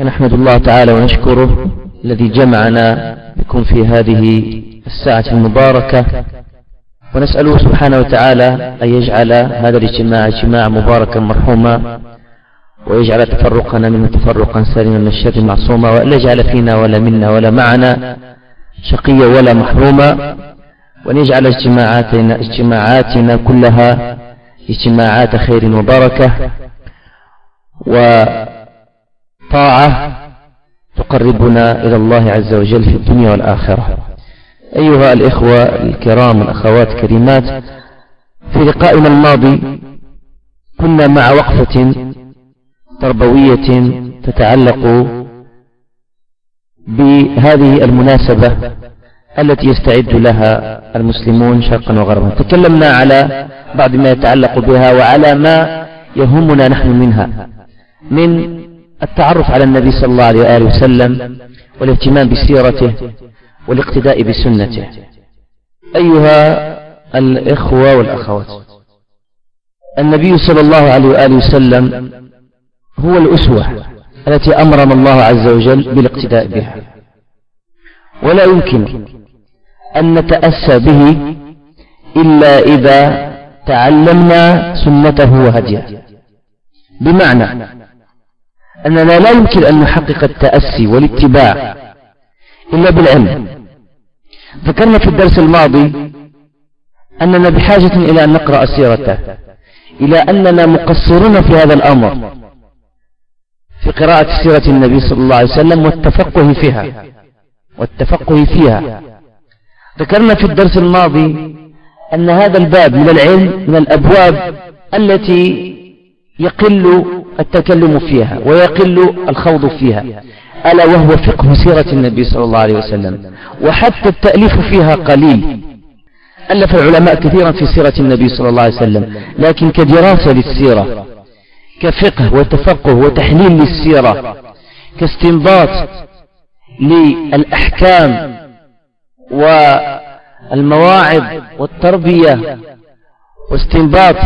فنحمد الله تعالى ونشكره الذي جمعنا بكم في هذه الساعة المباركة. ونسأله سبحانه وتعالى أن يجعل هذا الاجتماع اجتماعا مباركا مرحوما ويجعل تفرقنا منه تفرقا سالما من الشر معصوما وأن يجعل فينا ولا منا ولا معنا شقيا ولا محروما وأن يجعل اجتماعاتنا, اجتماعاتنا كلها اجتماعات خير وبركة. وطاعة تقربنا إلى الله عز وجل في الدنيا والآخرة. أيها الإخوة الكرام والأخوات الكريمات في لقائنا الماضي كنا مع وقفة تربوية تتعلق بهذه المناسبة التي يستعد لها المسلمون شرقا وغربا. تكلمنا على بعض ما يتعلق بها وعلى ما يهمنا نحن منها. من التعرف على النبي صلى الله عليه وآله وسلم والاهتمام بسيرته والاقتداء بسنته. أيها الإخوة والأخوات النبي صلى الله عليه وآله وسلم هو الأسوة التي أمرنا الله عز وجل بالاقتداء بها. ولا يمكن أن نتأسى به إلا إذا تعلمنا سنته وهديه بمعنى أننا لا يمكن أن نحقق التأسي والاتباع إلا بالعلم. ذكرنا في الدرس الماضي أننا بحاجة إلى أن نقرأ سيرته إلى أننا مقصرون في هذا الأمر في قراءة سيرة النبي صلى الله عليه وسلم والتفقه فيها والتفقه فيها. ذكرنا في الدرس الماضي أن هذا الباب من العلم من الأبواب التي يقل التكلم فيها ويقل الخوض فيها ألا وهو فقه سيرة النبي صلى الله عليه وسلم وحتى التأليف فيها قليل. ألف العلماء كثيرا في سيرة النبي صلى الله عليه وسلم لكن كدراسة للسيرة كفقه وتفقه وتحليل للسيرة كاستنباط للأحكام والمواعظ والتربية واستنباط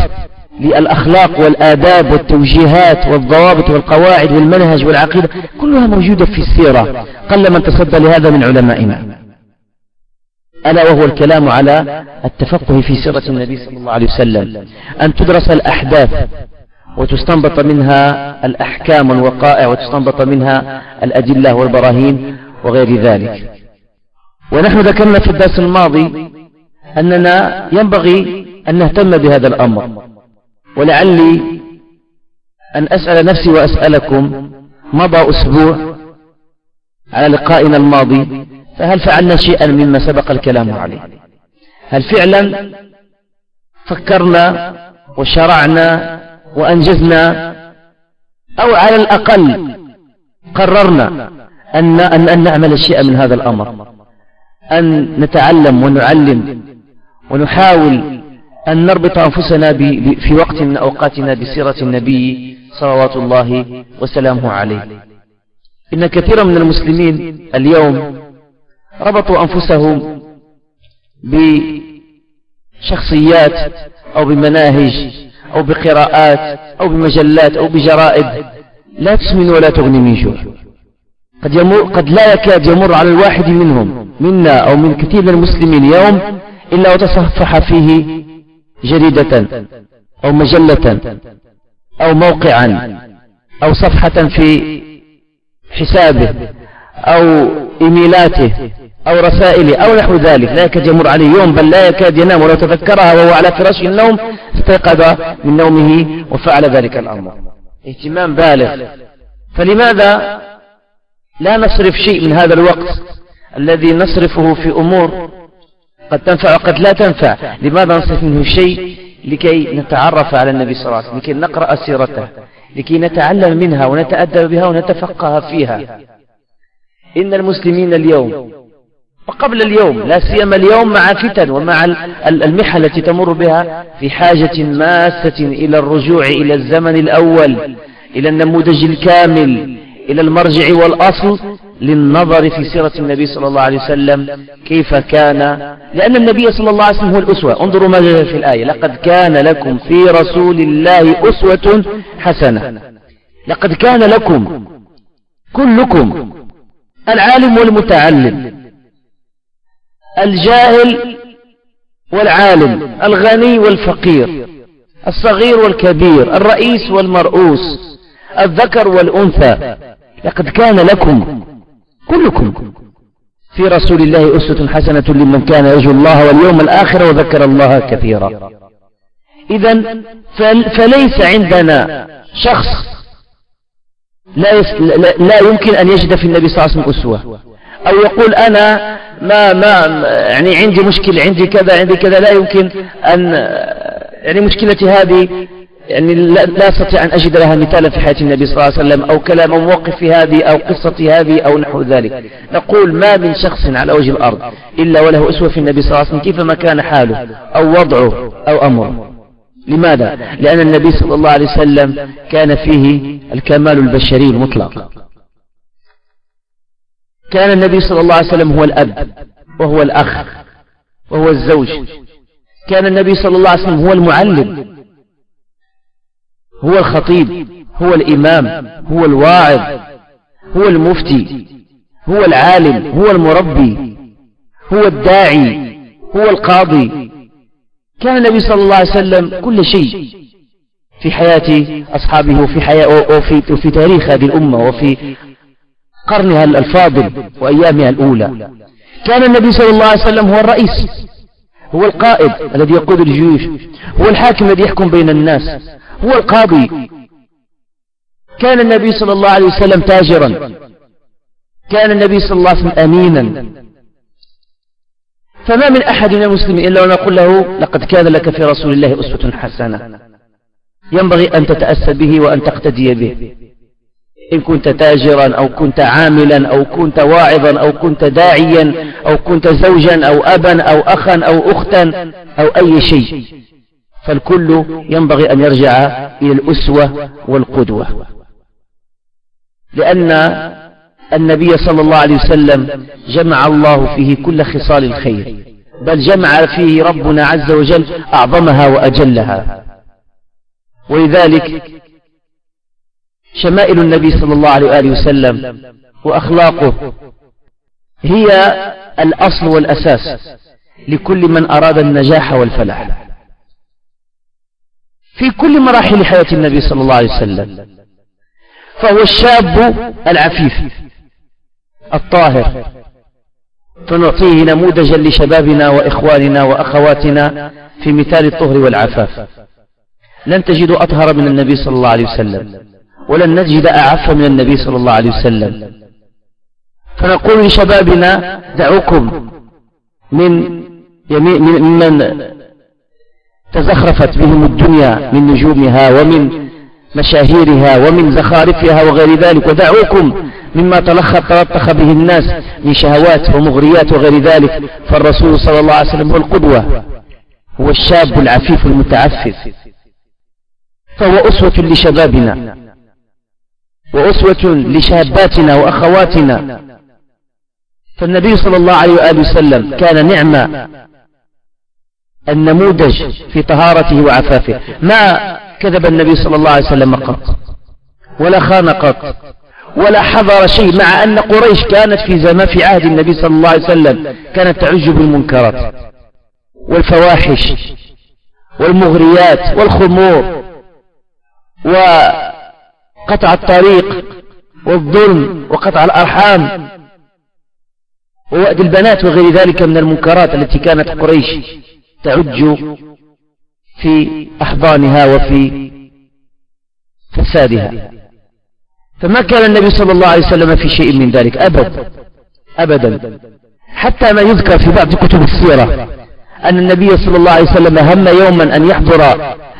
للأخلاق والآداب والتوجيهات والضوابط والقواعد والمنهج والعقيدة كلها موجودة في السيرة. قل من تصدى لهذا من علمائنا. ألا وهو الكلام على التفقه في سيرة النبي صلى الله عليه وسلم. أن تدرس الأحداث وتستنبط منها الأحكام والوقائع وتستنبط منها الأدلة والبراهين وغير ذلك. ونحن ذكرنا في الدرس الماضي أننا ينبغي أن نهتم بهذا الأمر. ولعلي أن أسأل نفسي وأسألكم مضى أسبوع على لقائنا الماضي فهل فعلنا شيئا مما سبق الكلام عليه؟ هل فعلا فكرنا وشرعنا وأنجزنا أو على الأقل قررنا أن, أن, أن نعمل شيئا من هذا الأمر؟ أن نتعلم ونعلم ونحاول أن نربط أنفسنا في وقت من أوقاتنا بسيرة النبي صلوات الله وسلامه عليه. إن كثيرا من المسلمين اليوم ربطوا أنفسهم بشخصيات أو بمناهج أو بقراءات أو بمجلات أو بجرائد لا تسمن ولا تغني من جوع قد, يمر قد لا يكاد يمر على الواحد منهم منا أو من كثير من المسلمين يوم إلا وتصفح فيه جريدة أو مجلة أو موقعا أو صفحة في حسابه أو إيميلاته أو رسائله أو نحو ذلك. لا يكاد يمر عليه يوم بل لا يكاد ينام. ولو تذكرها وهو على فراش النوم استيقظ من نومه وفعل ذلك الأمر. اهتمام بالغ. فلماذا لا نصرف شيء من هذا الوقت الذي نصرفه في أمور قد تنفع وقد لا تنفع. لماذا نصرف منه شيء؟ لكي نتعرف على النبي صلى الله عليه وسلم لكي نقرأ سيرته لكي نتعلم منها ونتأدب بها ونتفقه فيها. إن المسلمين اليوم وقبل اليوم لا سيما اليوم مع فتن ومع المحن التي تمر بها في حاجة ماسة إلى الرجوع إلى الزمن الأول إلى النموذج الكامل إلى المرجع والأصل للنظر في سيرة النبي صلى الله عليه وسلم كيف كان لأن النبي صلى الله عليه وسلم هو الأسوة. انظروا ماذا في الآية. لقد كان لكم في رسول الله أسوة حسنة. لقد كان لكم كلكم العالم والمتعلم الجاهل والعالم الغني والفقير الصغير والكبير الرئيس والمرؤوس الذكر والأنثى. لقد كان لكم كلكم. في رسول الله أسوة حسنة لمن كان يرجو الله واليوم الآخر وذكر الله كثيرا. إذا فليس عندنا شخص لا, لا يمكن أن يجد في النبي صلى الله عليه وسلم أسوة. أو يقول أنا ما ما يعني عندي مشكلة عندي كذا عندي كذا. لا يمكن أن يعني مشكلتي هذه يعني لا أستطيع أن أجد لها مثالا في حياة النبي صلى الله عليه وسلم أو كلام موقف في هذه أو قصة هذه أو نحو ذلك. نقول ما من شخص على وجه الأرض إلا وله أسوة في النبي صلى الله عليه وسلم كيفما كان حاله أو وضعه أو أمره. لماذا؟ لأن النبي صلى الله عليه وسلم كان فيه الكمال البشري المطلق. كان النبي صلى الله عليه وسلم هو الأب وهو الأخ وهو الزوج. كان النبي صلى الله عليه وسلم هو المعلم هو الخطيب هو الإمام هو الواعظ هو المفتي هو العالم هو المربي هو الداعي هو القاضي. كان النبي صلى الله عليه وسلم كل شيء في حياة أصحابه وفي, حياة وفي, وفي تاريخ هذه الأمة وفي قرنها الفاضل وأيامها الأولى. كان النبي صلى الله عليه وسلم هو الرئيس هو القائد الذي يقود الجيوش هو الحاكم الذي يحكم بين الناس هو القاضي. كان النبي صلى الله عليه وسلم تاجرا. كان النبي صلى الله عليه وسلم أمينا. فما من أحد من المسلمين إلا ونقول له لقد كان لك في رسول الله أسوة حسنة. ينبغي أن تتأسى به وأن تقتدي به. إن كنت تاجرا أو كنت عاملا أو كنت واعظا أو كنت داعيا أو كنت زوجا أو أبا أو أخا أو أختا أو أي شيء. فالكل ينبغي أن يرجع إلى الأسوة والقدوة. لأن النبي صلى الله عليه وسلم جمع الله فيه كل خصال الخير بل جمع فيه ربنا عز وجل أعظمها وأجلها. ولذلك شمائل النبي صلى الله عليه وآله وسلم وأخلاقه هي الأصل والأساس لكل من أراد النجاح والفلاح. في كل مراحل حياة النبي صلى الله عليه وسلم. فهو الشاب العفيف الطاهر. فنعطيه نموذجا لشبابنا وإخواننا وأخواتنا في مثال الطهر والعفاف. لن تجدوا أطهر من النبي صلى الله عليه وسلم ولن نجد أعف من النبي صلى الله عليه وسلم. فنقول لشبابنا دعوكم من ممن تزخرفت بهم الدنيا من نجومها ومن مشاهيرها ومن زخارفها وغير ذلك. ودعوكم مما تلخط تلطخ به الناس من شهوات ومغريات وغير ذلك. فالرسول صلى الله عليه وسلم هو القدوة هو الشاب العفيف المتعفف فهو أسوة لشبابنا وأسوة لشاباتنا وأخواتنا. فالنبي صلى الله عليه وآله وسلم كان نعمة النموذج في طهارته وعفافه. ما كذب النبي صلى الله عليه وسلم قط ولا خان قط ولا حضر شيء مع أن قريش كانت في زمان في عهد النبي صلى الله عليه وسلم كانت تعج بالمنكرات والفواحش والمغريات والخمور وقطع الطريق والظلم وقطع الأرحام ووأد البنات وغير ذلك من المنكرات التي كانت قريش تعج في أحضانها وفي فسادها. فما كان النبي صلى الله عليه وسلم في شيء من ذلك؟ أبدا أبدا. حتى ما يذكر في بعض كتب السيرة أن النبي صلى الله عليه وسلم هم يوما أن يحضر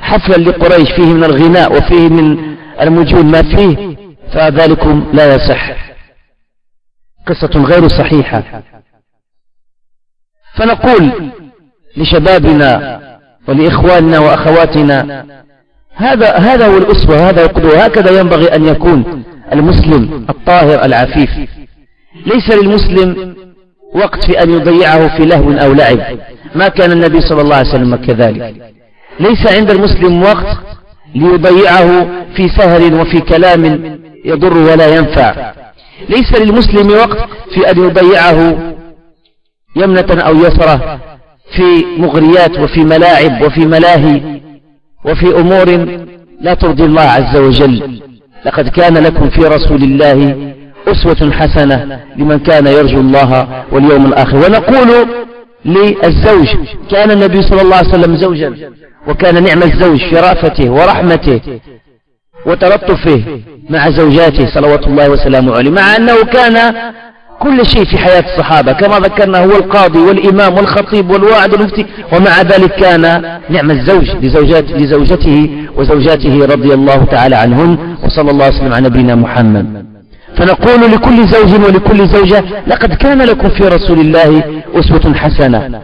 حفلا لقريش فيه من الغناء وفيه من المجون ما فيه فذلكم لا يصح. قصة غير صحيحة. فنقول لشبابنا ولإخواننا وأخواتنا. هذا هذا هو الأسوة هذا القدوة. هكذا ينبغي أن يكون المسلم الطاهر العفيف. ليس للمسلم وقت في أن يضيعه في لهو أو لعب ما كان النبي صلى الله عليه وسلم كذلك. ليس عند المسلم وقت ليضيعه في سهر وفي كلام يضر ولا ينفع. ليس للمسلم وقت في أن يضيعه يمنة أو يسرة في مغريات وفي ملاعب وفي ملاهي وفي أمور لا ترضي الله عز وجل. لقد كان لكم في رسول الله أسوة حسنة لمن كان يرجو الله واليوم الآخر. ونقول للزوج كان النبي صلى الله عليه وسلم زوجا وكان نعم الزوج في رأفته ورحمته وتلطفه مع زوجاته صلوات الله وسلامه عليه مع أنه كان كل شيء في حياة الصحابة. كما ذكرنا هو القاضي والإمام والخطيب والواعد والمفتي. ومع ذلك كان نعم الزوج لزوجات لزوجته وزوجاته رضي الله تعالى عنهن وصلى الله وسلم على نبينا محمد. فنقول لكل زوج ولكل زوجة لقد كان لكم في رسول الله أسوة حسنة.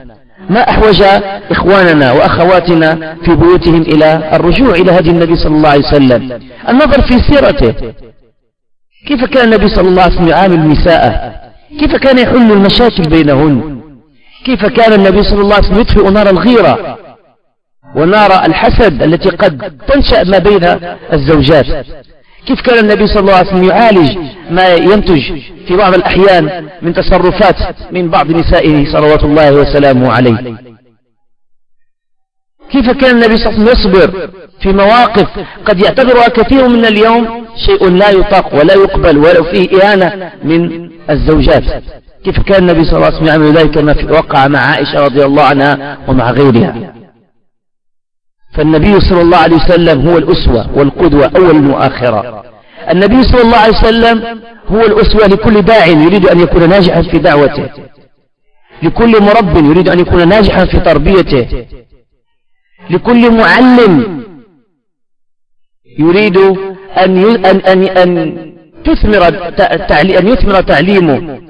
ما أحوج إخواننا وأخواتنا في بيوتهم إلى الرجوع إلى هدي النبي صلى الله عليه وسلم. النظر في سيرته. كيف كان النبي صلى الله عليه وسلم يعامل نساءه كيف كان يحل المشاكل بينهن؟ كيف كان النبي صلى الله عليه وسلم يطفئ نار الغيرة ونار الحسد التي قد تنشأ ما بين الزوجات؟ كيف كان النبي صلى الله عليه وسلم يعالج ما ينتج في بعض الأحيان من تصرفات من بعض نسائه صلوات الله وسلامه عليه؟ كيف كان النبي صلى الله عليه وسلم يصبر في مواقف قد يعتبرها كثير من اليوم شيء لا يطاق ولا يقبل ولو فيه إهانة من الزوجات. كيف كان النبي صلى الله عليه وسلم يعمل ذلك ما وقع مع عائشة رضي الله عنها ومع غيرها. فالنبي صلى الله عليه وسلم هو الأسوة والقدوة أولا وآخرا النبي صلى الله عليه وسلم هو الأسوة لكل داع يريد أن يكون ناجحا في دعوته. لكل مرب يريد أن يكون ناجحا في تربيته. لكل معلم يريد أن أن أن أن تثمر أن يثمر تعليمه.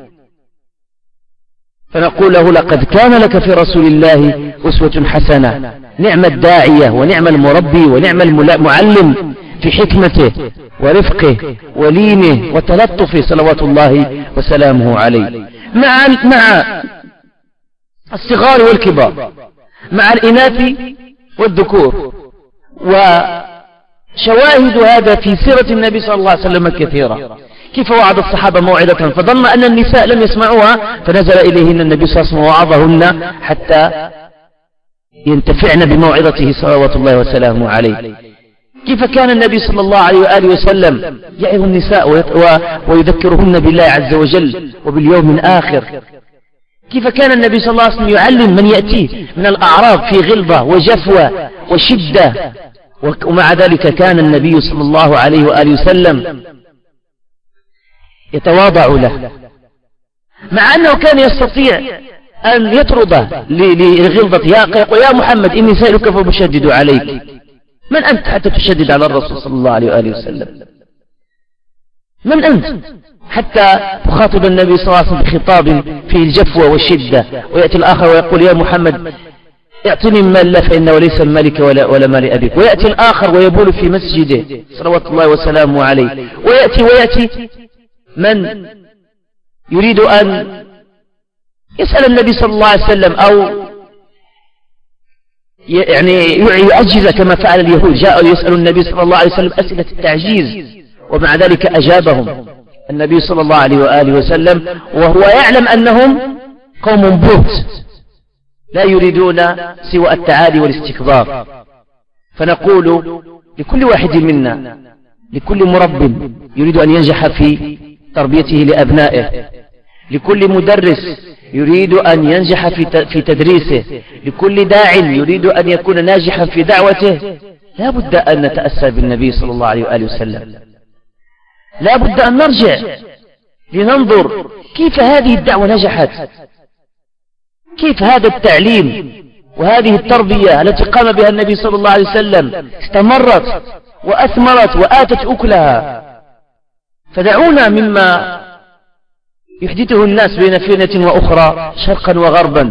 فنقول له لقد كان لك في رسول الله أسوة حسنة. نعم الداعية ونعم المربي ونعم المعلم في حكمته ورفقه ولينه وتلطفه صلوات الله وسلامه عليه. مع مع الصغار والكبار مع الإناث والذكور وشواهد هذا في سيرة النبي صلى الله عليه وسلم كثيرة. كيف وعد الصحابة موعظة فظن أن النساء لم يسمعوها فنزل إليهن النبي صلى الله عليه وسلم ووعظهن حتى ينتفعن بموعظته صلوات الله وسلامه عليه. كيف كان النبي صلى الله عليه وآله وسلم يعظ النساء ويذكرهن بالله عز وجل وباليوم الآخر؟ كيف كان النبي صلى الله عليه وسلم يعلم من يأتيه من الأعراض في غلظة وجفوة وشدة؟ ومع ذلك كان النبي صلى الله عليه وآله وسلم يتواضع له. مع أنه كان يستطيع أن يطرد لغلظة يا محمد إني سائلك فبشدد عليك. من أنت حتى تشدد على الرسول صلى الله عليه وآله وسلم؟ من أنت حتى تخاطب النبي صلى الله عليه وسلم بخطاب فيه الجفوة والشدة ويأتي الآخر ويقول يا محمد اعطني مال لا فإنه ليس مالك ولا, ولا مال أبيك. ويأتي الآخر ويبول في مسجده. صلوات الله وسلامه عليه. ويأتي ويأتي من يريد أن يسأل النبي صلى الله عليه وسلم أو يعني يعجز كما فعل اليهود. جاءوا يسألوا النبي صلى الله عليه وسلم أسئلة التعجيز. ومع ذلك أجابهم النبي صلى الله عليه وآله وسلم وهو يعلم أنهم قوم بوت. لا يريدون سوى التعالي والاستكبار. فنقول لكل واحد منا لكل مرب يريد أن ينجح في تربيته لأبنائه. لكل مدرس يريد أن ينجح في تدريسه. لكل داع يريد أن يكون ناجحا في دعوته. لا بد أن نتأسى بالنبي صلى الله عليه وآله وسلم. لا بد أن نرجع لننظر كيف هذه الدعوة نجحت. كيف هذا التعليم وهذه التربية التي قام بها النبي صلى الله عليه وسلم استمرت وأثمرت وآتت أكلها؟ فدعونا مما يحدثه الناس بين فينة وأخرى شرقا وغربا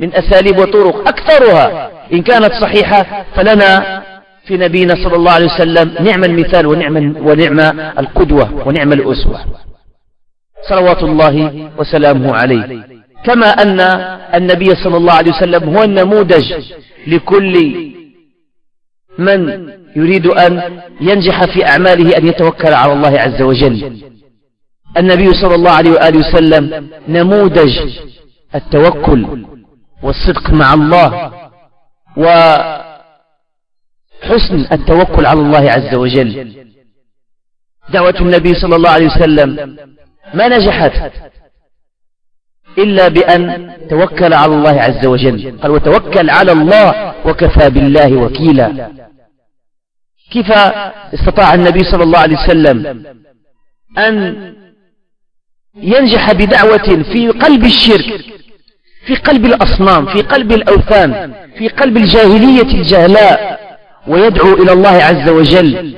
من أساليب وطرق أكثرها. إن كانت صحيحة فلنا في نبينا صلى الله عليه وسلم نعم المثال ونعم, ونعم القدوة ونعم الأسوة. صلوات الله وسلامه عليه. كما أن النبي صلى الله عليه وسلم هو النموذج لكل من يريد أن ينجح في أعماله أن يتوكل على الله عز وجل. النبي صلى الله عليه وآله وسلم نموذج التوكل والصدق مع الله وحسن التوكل على الله عز وجل. دعوة النبي صلى الله عليه وسلم ما نجحت؟ إلا بأن توكل على الله عز وجل. قال وتوكل على الله وكفى بالله وكيلا. كيف استطاع النبي صلى الله عليه وسلم أن ينجح بدعوة في قلب الشرك في قلب الأصنام في قلب الأوثان في قلب الجاهلية الجهلاء ويدعو إلى الله عز وجل.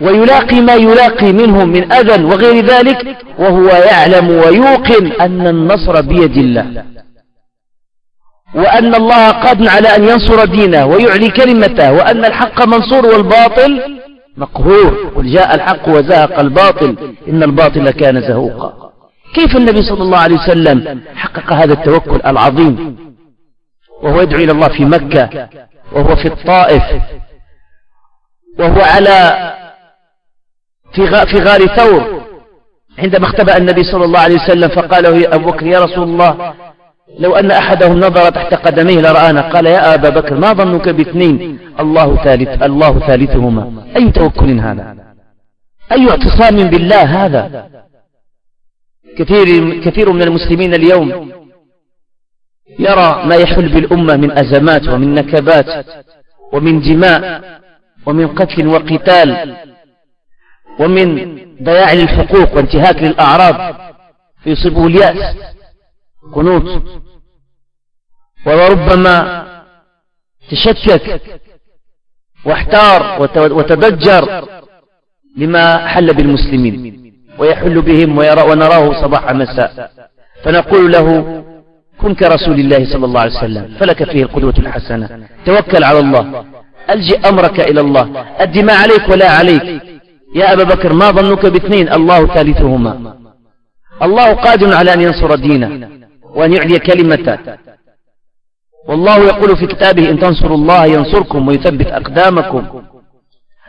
ويلاقي ما يلاقي منهم من أذى وغير ذلك وهو يعلم ويوقن أن النصر بيد الله. وأن الله قادر على أن ينصر دينه ويعلي كلمته وأن الحق منصور والباطل مقهور. قل جاء الحق وزهق الباطل. إن الباطل كان زهوقا. كيف النبي صلى الله عليه وسلم حقق هذا التوكل العظيم؟ وهو يدعو إلى الله في مكة وهو في الطائف وهو على في في غار ثور عندما اختبأ النبي صلى الله عليه وسلم فقال له أبو بكر يا رسول الله لو أن أحدهم نظر تحت قدميه لرآنا قال يا أبا بكر ما ظنك باثنين؟ الله ثالث الله ثالثهما. أي توكل هذا؟ أي اعتصام بالله هذا؟ كثير, كثير من المسلمين اليوم يرى ما يحل بالأمة من أزمات ومن نكبات ومن دماء ومن قتل وقتال. ومن ضياع للحقوق وانتهاك للأعراض فيصيبه اليأس قنوط. وربما تشكك واحتار وتضجر لما حل بالمسلمين ويحل بهم ويرى ونراه صباح مساء. فنقول له كن كرسول الله صلى الله عليه وسلم فلك فيه القدوة الحسنة توكل على الله ألجئ أمرك إلى الله أد ما عليك ولا عليك يا أبا بكر ما ظنك باثنين؟ الله ثالثهما. الله قادر على أن ينصر دينه وأن يعلي كلمته. والله يقول في كتابه إن تنصروا الله ينصركم ويثبت أقدامكم.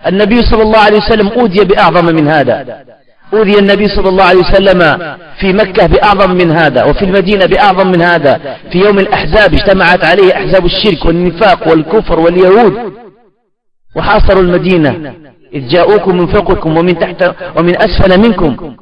النبي صلى الله عليه وسلم أوذي بأعظم من هذا. أوذي النبي صلى الله عليه وسلم في مكة بأعظم من هذا وفي المدينة بأعظم من هذا. في يوم الأحزاب اجتمعت عليه أحزاب الشرك والنفاق والكفر واليهود وحاصروا المدينة. إذ جاءوكم من فوقكم ومن تحت ومن أسفل منكم.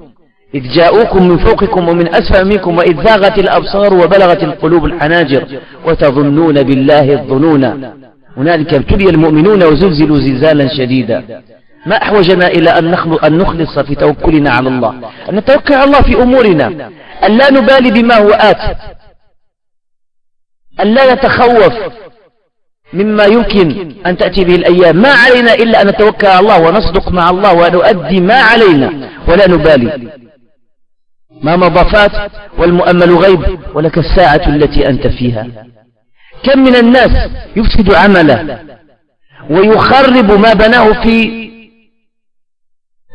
إذ جاءوكم من فوقكم ومن أسفل منكم وإذ زاغت الأبصار وبلغت القلوب الحناجر وتظنون بالله الظنون. هنالك ابتلي المؤمنون وزلزلوا زلزالا شديدا. ما أحوجنا إلى أن نخلص في توكلنا على الله؟ أن نتوكل على الله في أمورنا. أن لا نبالي بما هو آت. أن لا نتخوف. مما يمكن أن تأتي به الأيام. ما علينا إلا أن نتوكل على الله ونصدق مع الله ونؤدي ما علينا ولا نبالي. ما مضى فات والمؤمل غيب ولك الساعة التي أنت فيها. كم من الناس يفسد عمله ويخرب ما بناه في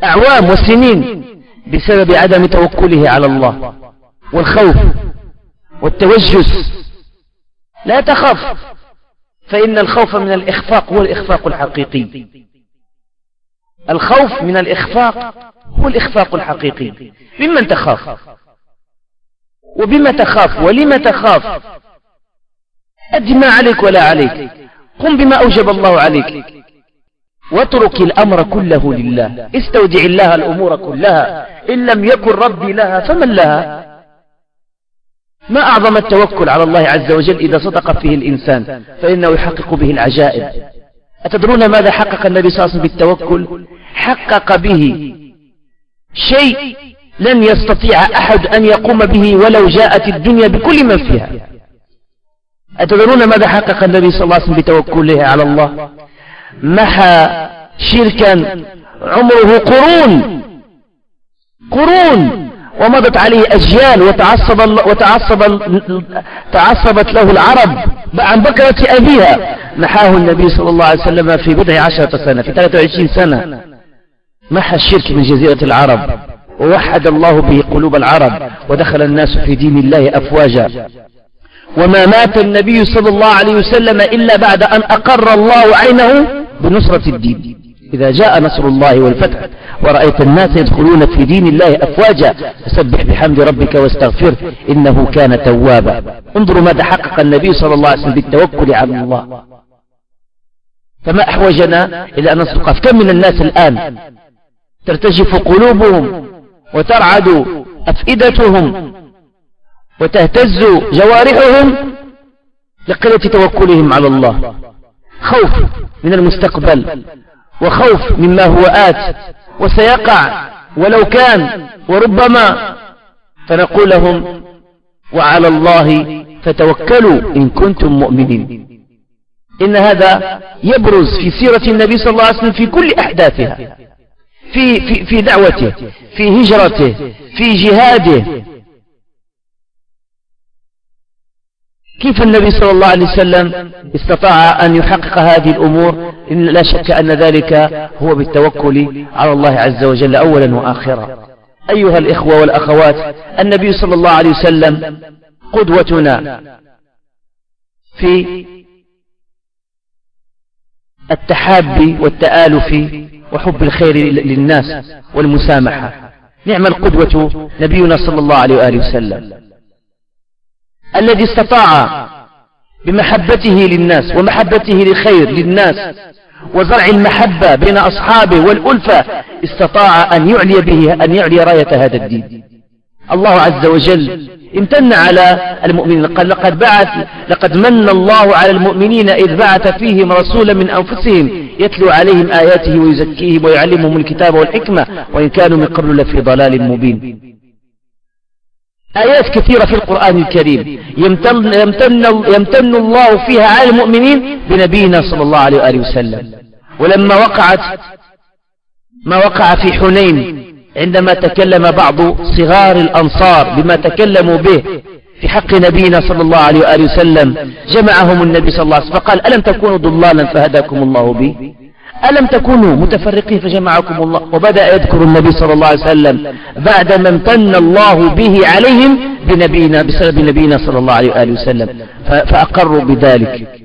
أعوام وسنين بسبب عدم توكله على الله والخوف والتوجس. لا تخف فإن الخوف من الإخفاق هو الإخفاق الحقيقي. الخوف من الإخفاق هو الإخفاق الحقيقي. ممن تخاف؟ وبما تخاف ولم تخاف؟ أد ما عليك ولا عليك. قم بما أوجب الله عليك. واترك الأمر كله لله. استودع الله الأمور كلها. إن لم يكن ربي لها فمن لها؟ ما أعظم التوكل على الله عز وجل إذا صدق فيه الإنسان؟ فإنه يحقق به العجائب. أتدرون ماذا حقق النبي صلى الله عليه وسلم بالتوكل؟ حقق به شيء لن يستطيع أحد أن يقوم به ولو جاءت الدنيا بكل من فيها. أتدرون ماذا حقق النبي صلى الله عليه وسلم بتوكله على الله؟ محى شركا عمره قرون. قرون. ومضت عليه أجيال وتعصب, وتعصب تعصبت له العرب عن بكرة أبيها. محاه النبي صلى الله عليه وسلم في بضع عشرة سنة في 23 سنة. محى الشرك من جزيرة العرب ووحد الله به قلوب العرب ودخل الناس في دين الله أفواجا. وما مات النبي صلى الله عليه وسلم إلا بعد أن أقر الله عينه بنصرة الدين. إذا جاء نصر الله والفتح ورأيت الناس يدخلون في دين الله أفواجا فسبح بحمد ربك واستغفر إنه كان توابا. انظروا ماذا حقق النبي صلى الله عليه وسلم بالتوكل على الله. فما أحوجنا إلى أن نصدق. كم من الناس الآن ترتجف قلوبهم وترعد أفئدتهم وتهتز جوارحهم لقلة توكلهم على الله. خوف من المستقبل. وخوف مما هو آت وسيقع ولو كان وربما فنقول لهم وعلى الله فتوكلوا إن كنتم مؤمنين. إن هذا يبرز في سيرة النبي صلى الله عليه وسلم في كل أحداثها في, في, في دعوته في هجرته في جهاده كيف النبي صلى الله عليه وسلم استطاع أن يحقق هذه الأمور إن لا شك أن ذلك هو بالتوكل على الله عز وجل أولا وآخرا. أيها الإخوة والأخوات النبي صلى الله عليه وسلم قدوتنا في التحاب والتآلف وحب الخير للناس والمسامحة. نعم القدوة نبينا صلى الله عليه وآله وسلم. الذي استطاع بمحبته للناس ومحبته للخير للناس وزرع المحبة بين أصحابه والألفة استطاع أن يعلي به أن يعلي راية هذا الدين. الله عز وجل امتن على المؤمنين. قال لقد بعث لقد من الله على المؤمنين إذ بعث فيهم رسولا من أنفسهم يتلو عليهم آياته ويزكيهم ويعلمهم الكتاب والحكمة وإن كانوا من قبل لفي ضلال مبين. آيات كثيرة في القرآن الكريم. يمتن, يمتن, يمتن الله فيها على المؤمنين بنبينا صلى الله عليه وآله وسلم. ولما وقعت ما وقع في حنين عندما تكلم بعض صغار الأنصار بما تكلموا به في حق نبينا صلى الله عليه وآله وسلم جمعهم النبي صلى الله عليه وسلم فقال ألم تكونوا ضلالا فهداكم الله به؟ ألم تكونوا متفرقين؟ فجمعكم الله. وبدأ يذكر النبي صلى الله عليه وسلم بعدما امتن الله به عليهم بنبينا بسبب نبينا صلى الله عليه وآله وسلم. فأقروا بذلك.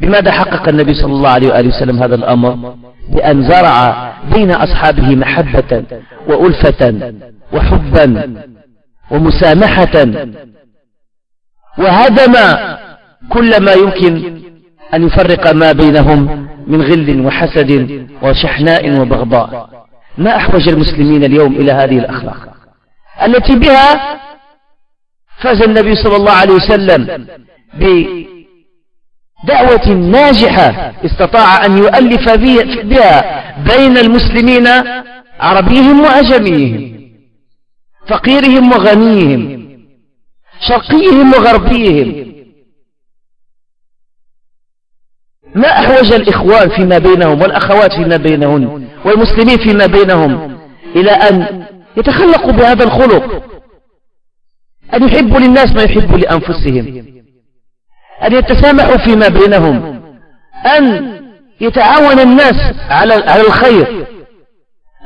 بماذا حقق النبي صلى الله عليه وآله وسلم هذا الأمر؟ بأن زرع بين أصحابه محبة وألفة وحبا ومسامحة وهدم كل ما يمكن أن يفرق ما بينهم. من غل وحسد وشحناء وبغضاء. ما أحوج المسلمين اليوم إلى هذه الأخلاق؟ التي بها فاز النبي صلى الله عليه وسلم بدعوة ناجحة استطاع أن يؤلف بها بين المسلمين عربيهم وأجميهم فقيرهم وغنيهم شرقيهم وغربيهم ما أحوج الإخوان فيما بينهم والأخوات فيما بينهن والمسلمين فيما بينهم إلى أن يتخلقوا بهذا الخلق أن يحبوا للناس ما يحبوا لأنفسهم أن يتسامحوا فيما بينهم أن يتعاون الناس على على الخير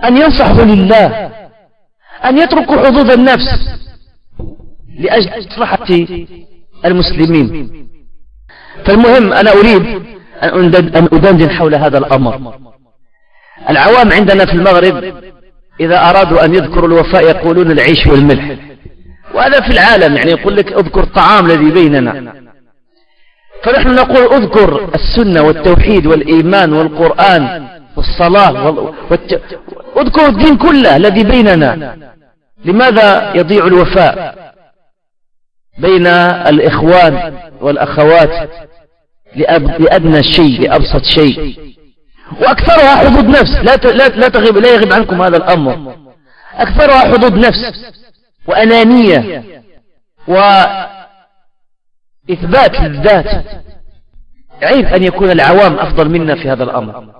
أن ينصحوا لله أن يتركوا حظوظ النفس لأجل مصلحة المسلمين فالمهم أنا أريد أن أدندن حول هذا الأمر. العوام عندنا في المغرب إذا أرادوا أن يذكروا الوفاء يقولون العيش والملح. وهذا في العالم يعني يقول لك اذكر الطعام الذي بيننا. فنحن نقول اذكر السنة والتوحيد والإيمان والقرآن والصلاة والت... اذكر الدين كله الذي بيننا. لماذا يضيع الوفاء بين الإخوان والأخوات؟ لأدنى شيء لأبسط شيء. وأكثرها حدود نفس. لا لا تغيب لا يغيب عنكم هذا الأمر. أكثرها حدود نفس وأنانية وإثبات للذات. عيب أن يكون العوام أفضل منا في هذا الأمر.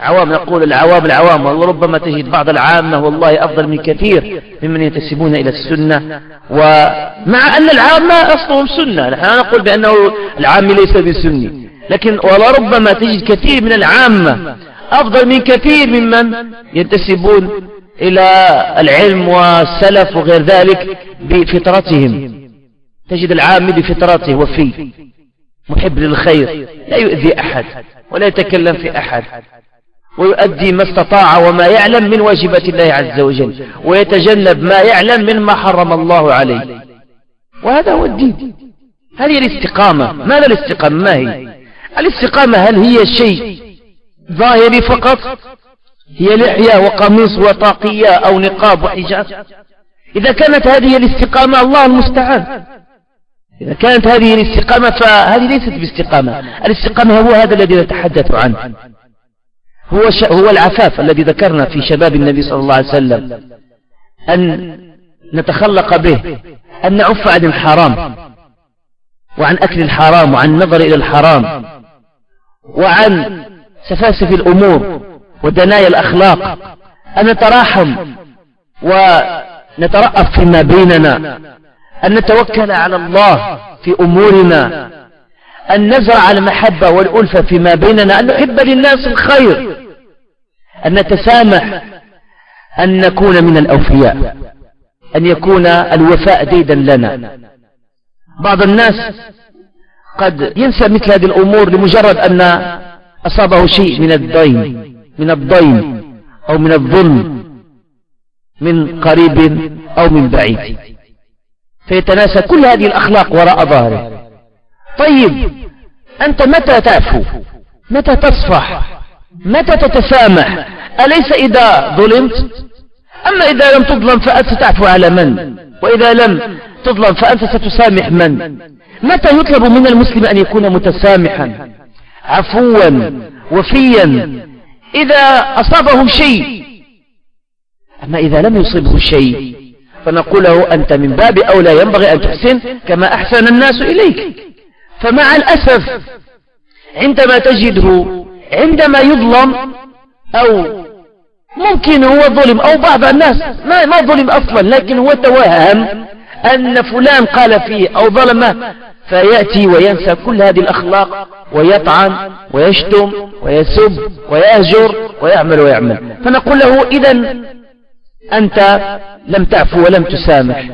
عوام نقول العوام العوام. وربما تجد بعض العامة والله أفضل من كثير ممن ينتسبون إلى السنة. ومع أن العامة أصلهم سنة نحن نقول بأنه العام ليس بسني. لكن ولربما تجد كثير من العامة أفضل من كثير ممن ينتسبون إلى العلم والسلف وغير ذلك بفطرتهم. تجد العام بفطرته وفي محب للخير لا يؤذي أحد ولا يتكلم في أحد. ويؤدي ما استطاع وما يعلم من واجبات الله عز وجل ويتجنب ما يعلم مما حرم الله عليه. وهذا هو الدين. هذه الاستقامة. ماذا الاستقامة؟ ما هي؟ الاستقامة هل هي شيء ظاهري فقط؟ هي لحية وقميص وطاقية أو نقاب وحجاب؟ إذا كانت هذه الاستقامة الله المستعان. إذا كانت هذه الاستقامة فهذه ليست باستقامة. الاستقامة هو هذا الذي نتحدث عنه. هو. هو العفاف الذي ذكرنا في شباب النبي صلى الله عليه وسلم. أن نتخلق به أن نعف عن الحرام وعن أكل الحرام وعن النظر إلى الحرام وعن سفاسف الأمور ودنايا الأخلاق. أن نتراحم ونترأف فيما بيننا. أن نتوكل على الله في أمورنا. أن نزرع المحبة والألفة فيما بيننا أن نحب للناس الخير. أن نتسامح. أن نكون من الأوفياء. أن يكون الوفاء ديدا لنا. بعض الناس قد ينسى مثل هذه الأمور لمجرد أن أصابه شيء من الدين من الضيم أو من الظلم من قريب أو من بعيد. فيتناسى كل هذه الأخلاق وراء ظهره. طيب أنت متى تعفو متى تصفح؟ متى تتسامح؟ أليس إذا ظلمت؟ أما إذا لم تظلم فأنت ستعفو على من؟ وإذا لم تظلم فأنت ستسامح من؟ متى يطلب من المسلم أن يكون متسامحا؟ عفوا وفيا؟ إذا أصابه شيء؟ أما إذا لم يصبه شيء فنقول له أنت من باب أولى ينبغي أن تحسن كما أحسن الناس إليك. فمع الأسف عندما تجده عندما يظلم أو ممكن هو ظلم أو بعض الناس ما, ما ظلم أصلا لكن هو توهم أن فلان قال فيه أو ظلمه فيأتي وينسى كل هذه الأخلاق ويطعن ويشتم ويسب ويهجر ويعمل ويعمل. فنقول له إذا أنت لم تعفو ولم تسامح.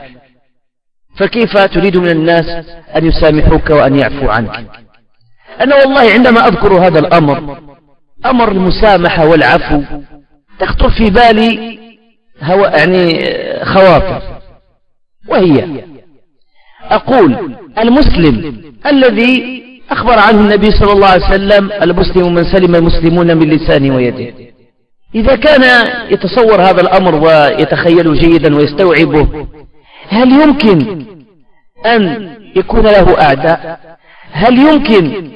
فكيف تريد من الناس أن يسامحوك وأن يعفو عنك؟ أنا والله عندما أذكر هذا الأمر أمر المسامحة والعفو تخطر في بالي هو يعني خواطر وهي أقول المسلم الذي أخبر عنه النبي صلى الله عليه وسلم المسلم من سلم المسلمون من لسانه ويده. إذا كان يتصور هذا الأمر ويتخيله جيدا ويستوعبه هل يمكن أن يكون له أعداء؟ هل يمكن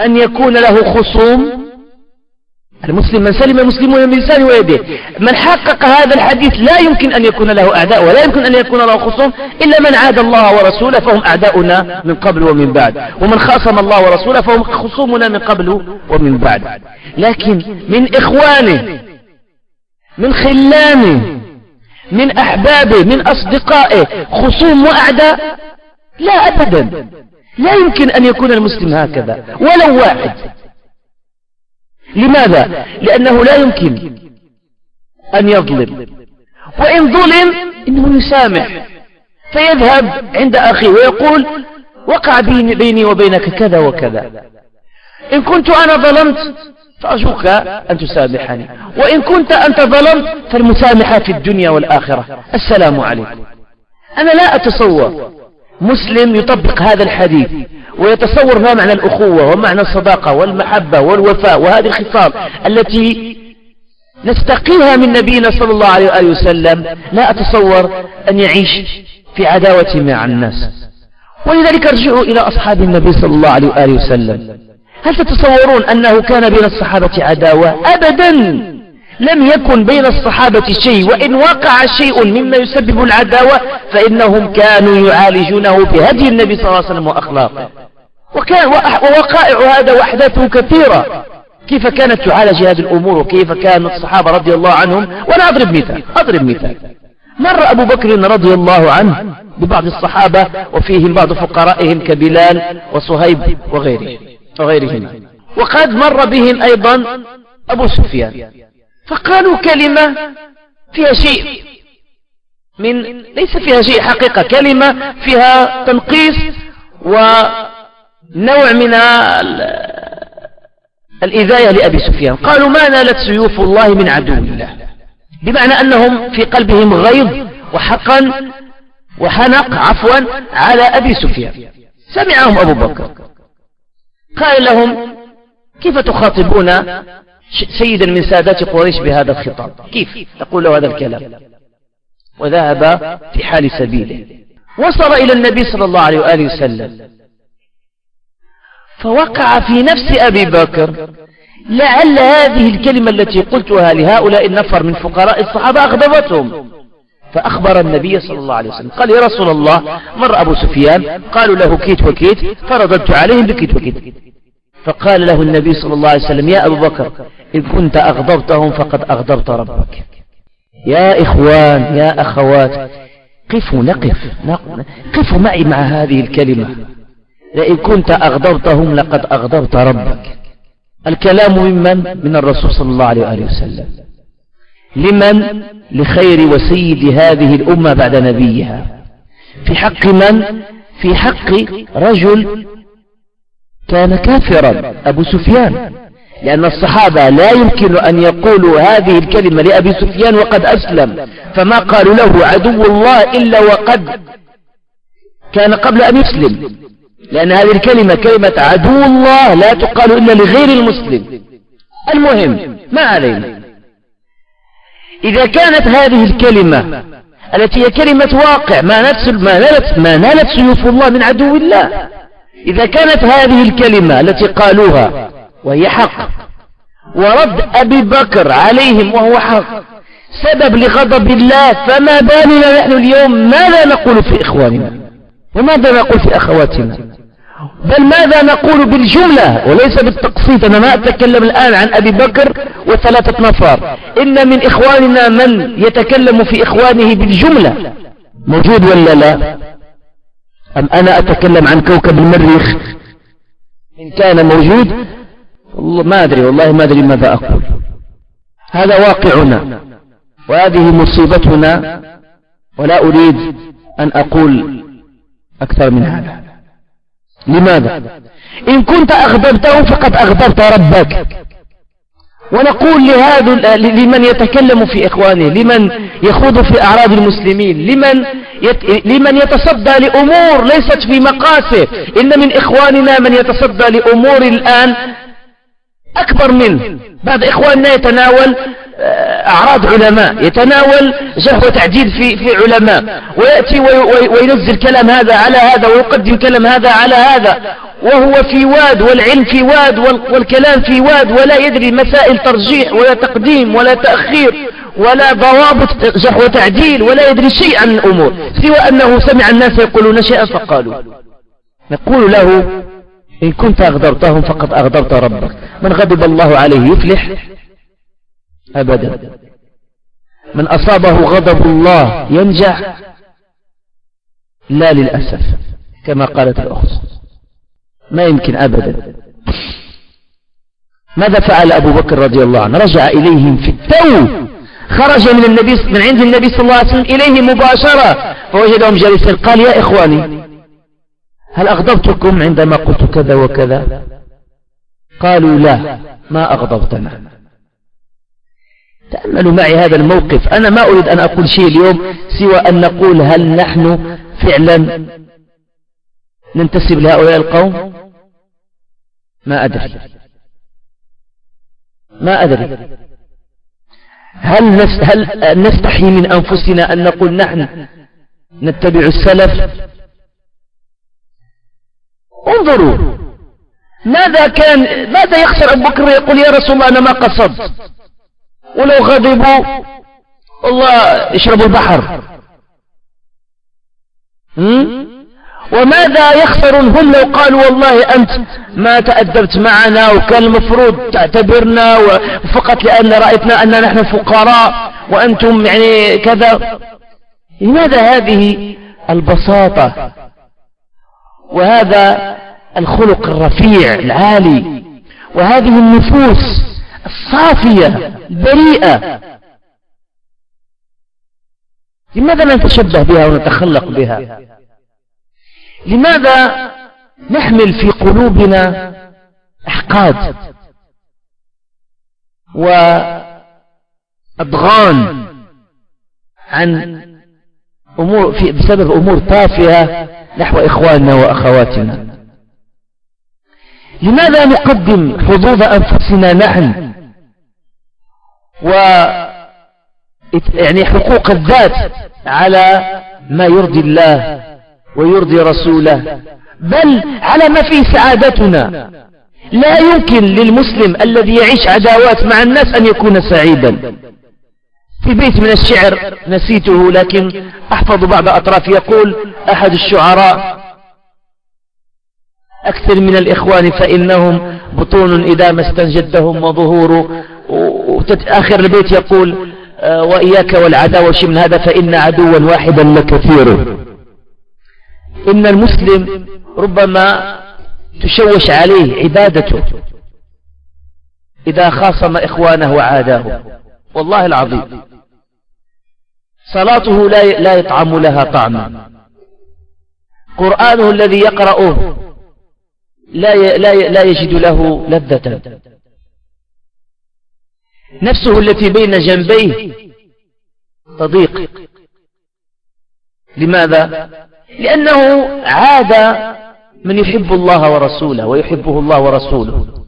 أن يكون له خصوم؟ المسلم من سلم المسلمون من لسانه ويده. من حقق هذا الحديث لا يمكن أن يكون له أعداء ولا يمكن أن يكون له خصوم إلا من عاد الله ورسوله فهم أعداؤنا من قبل ومن بعد. ومن خاصم الله ورسوله فهم خصومنا من قبل ومن بعد. لكن من إخوانه من خلانه من أحبابه من أصدقائه خصوم وأعداء؟ لا أبدا. لا يمكن أن يكون المسلم هكذا ولو واحد. لماذا؟ لأنه لا يمكن أن يظلم. وإن ظلم إنه يسامح فيذهب عند أخيه ويقول وقع بيني وبينك كذا وكذا. إن كنت أنا ظلمت فأرجوك أن تسامحني. وإن كنت أنت ظلمت فالمسامحة في الدنيا والآخرة. السلام عليكم. أنا لا أتصور مسلم يطبق هذا الحديث ويتصور ما معنى الأخوة ومعنى الصداقة والمحبة والوفاء وهذه الخصال التي نستقيها من نبينا صلى الله عليه وآله وسلم. لا أتصور أن يعيش في عداوة مع الناس. ولذلك ارجعوا إلى أصحاب النبي صلى الله عليه وآله وسلم. هل تتصورون أنه كان بين الصحابة عداوة؟ أبدا. لم يكن بين الصحابة شيء وإن وقع شيء مما يسبب العداوة فإنهم كانوا يعالجونه بهدي النبي صلى الله عليه وسلم وأخلاقه. وكان ووقائع هذا وأحداثه كثيرة. كيف كانت تعالج هذه الأمور؟ وكيف كان الصحابة رضي الله عنهم؟ وأنا أضرب مثال أضرب مثال. مر أبو بكر رضي الله عنه ببعض الصحابة وفيهم بعض فقرائهم كبلال وصهيب وغيره وغيرهما وقد مر بهم أيضا أبو سفيان. فقالوا كلمة فيها شيء. من ليس فيها شيء حقيقة. كلمة فيها تنقيص ونوع من الإذاية لأبي سفيان. قالوا ما نالت سيوف الله من عدو الله. بمعنى أنهم في قلبهم غيظ وحقا وحنق عفوا على أبي سفيان. سمعهم أبو بكر. قال لهم كيف تخاطبون سيدا من سادات قريش بهذا الخطاب؟ كيف تقول له هذا الكلام؟ وذهب في حال سبيله. وصل إلى النبي صلى الله عليه وآله وسلم. فوقع في نفس أبي بكر. لعل هذه الكلمة التي قلتها لهؤلاء النفر من فقراء الصحابة أغضبتهم. فأخبر النبي صلى الله عليه وسلم. قال يا رسول الله مر أبو سفيان قالوا له كيت وكيت فرددت عليهم بكيت وكيت. فقال له النبي صلى الله عليه وسلم يا أبو بكر إن كنت أغضبتهم فقد أغضبت ربك. يا إخوان يا أخوات قفوا نقف قفوا معي مع هذه الكلمة. لئن كنت أغضبتهم لقد أغضبت ربك. الكلام ممن من؟ الرسول صلى الله عليه وسلم. لمن؟ لخير وسيد هذه الأمة بعد نبيها. في حق من؟ في حق رجل كان كافرا أبو سفيان. لأن الصحابة لا يمكن أن يقولوا هذه الكلمة لأبي سفيان وقد أسلم فما قالوا له عدو الله إلا وقد كان قبل أن يسلم. لأن هذه الكلمة كلمة عدو الله لا تقال إلا لغير المسلم. المهم ما علينا؟ إذا كانت هذه الكلمة التي هي كلمة واقع ما نالت ما نالت ما نالت سيوف الله من عدو الله. إذا كانت هذه الكلمة التي قالوها وهي حق ورد أبي بكر عليهم وهو حق سبب لغضب الله فما بالنا نحن اليوم؟ ماذا نقول في إخواننا؟ وماذا نقول في أخواتنا؟ بل ماذا نقول بالجملة؟ وليس بالتقسيط أنا ما أتكلم الآن عن أبي بكر وثلاثة نفر إن من إخواننا من يتكلم في إخوانه بالجملة. موجود ولا لا؟ أم أنا أتكلم عن كوكب المريخ؟ إن كان موجود ما أدري والله ما أدري ماذا أقول. هذا واقعنا وهذه مصيبتنا ولا أريد أن أقول أكثر من هذا. لماذا؟ إن كنت أغضبته فقد أغضبت ربك. ونقول لهذا لمن يتكلم في إخوانه لمن يخوض في أعراض المسلمين لمن لمن يتصدى لأمور ليست في مقاسه. إن من إخواننا من يتصدى لأمور الآن أكبر منه. بعض إخواننا يتناول أعراض علماء. يتناول جرح وتعديل في, في علماء. ويأتي وينزل كلام هذا على هذا ويقدم كلام هذا على هذا. وهو في واد والعلم في واد والكلام في واد ولا يدري مسائل ترجيح ولا تقديم ولا تأخير ولا ضوابط جرح وتعديل ولا يدري شيء عن الأمور. سوى أنه سمع الناس يقولون شيئا فقالوا. نقول له إن كنت أغضبتهم فقد أغضبت ربك. من غضب الله عليه يفلح. أبدا. من أصابه غضب الله ينجح لا للأسف كما قالت الأخت. ما يمكن أبدا. ماذا فعل أبو بكر رضي الله عنه؟ رجع إليهم في التو. خرج من النبي من عند النبي صلى الله عليه وسلم إليه مباشرة. فوجدهم جالسين. قال يا إخواني هل أغضبتكم عندما قلت كذا وكذا؟ قالوا لا ما أغضبتنا. تأملوا معي هذا الموقف. أنا ما أريد أن أقول شيء اليوم سوى أن نقول هل نحن فعلا ننتسب لهؤلاء القوم؟ ما أدري. ما أدري. هل, نستحي من أنفسنا أن نقول نحن نتبع السلف؟ انظروا. ماذا كان ماذا يخسر أبو بكر يقول يا رسول الله أنا ما قصدت؟ ولو غضبوا والله يشربوا البحر. وماذا يخسرون هم لو قالوا والله أنت ما تأدبت معنا وكان المفروض تعتبرنا وفقط لأن رأيتنا أننا نحن فقراء وأنتم يعني كذا. لماذا هذه البساطة؟ وهذا الخلق الرفيع العالي. وهذه النفوس الصافية البريئة لماذا لا نتشبه بها ونتخلق بها؟ لماذا نحمل في قلوبنا أحقاد وأضغان عن أمور في بسبب أمور تافهة نحو إخواننا وأخواتنا؟ لماذا نقدم حظوظ أنفسنا نحن و يعني حقوق الذات على ما يرضي الله ويرضي رسوله بل على ما فيه سعادتنا. لا يمكن للمسلم الذي يعيش عداوات مع الناس أن يكون سعيدا. في بيت من الشعر نسيته لكن أحفظ بعض أطراف. يقول أحد الشعراء أكثر من الإخوان فإنهم بطون إذا ما استنجدهم وظهور آخر البيت يقول آه، وإياك والعداوة من هذا فإن عدوا واحدا لكثير. إن المسلم ربما تشوش عليه عبادته إذا خاصم إخوانه وعاداه. والله العظيم. صلاته لا لا يطعم لها طعما. قرآنه الذي يقرأه لا لا لا يجد له لذة. نفسه التي بين جنبيه تضيق. لماذا؟ لأنه عاد من يحب الله ورسوله ويحبه الله ورسوله.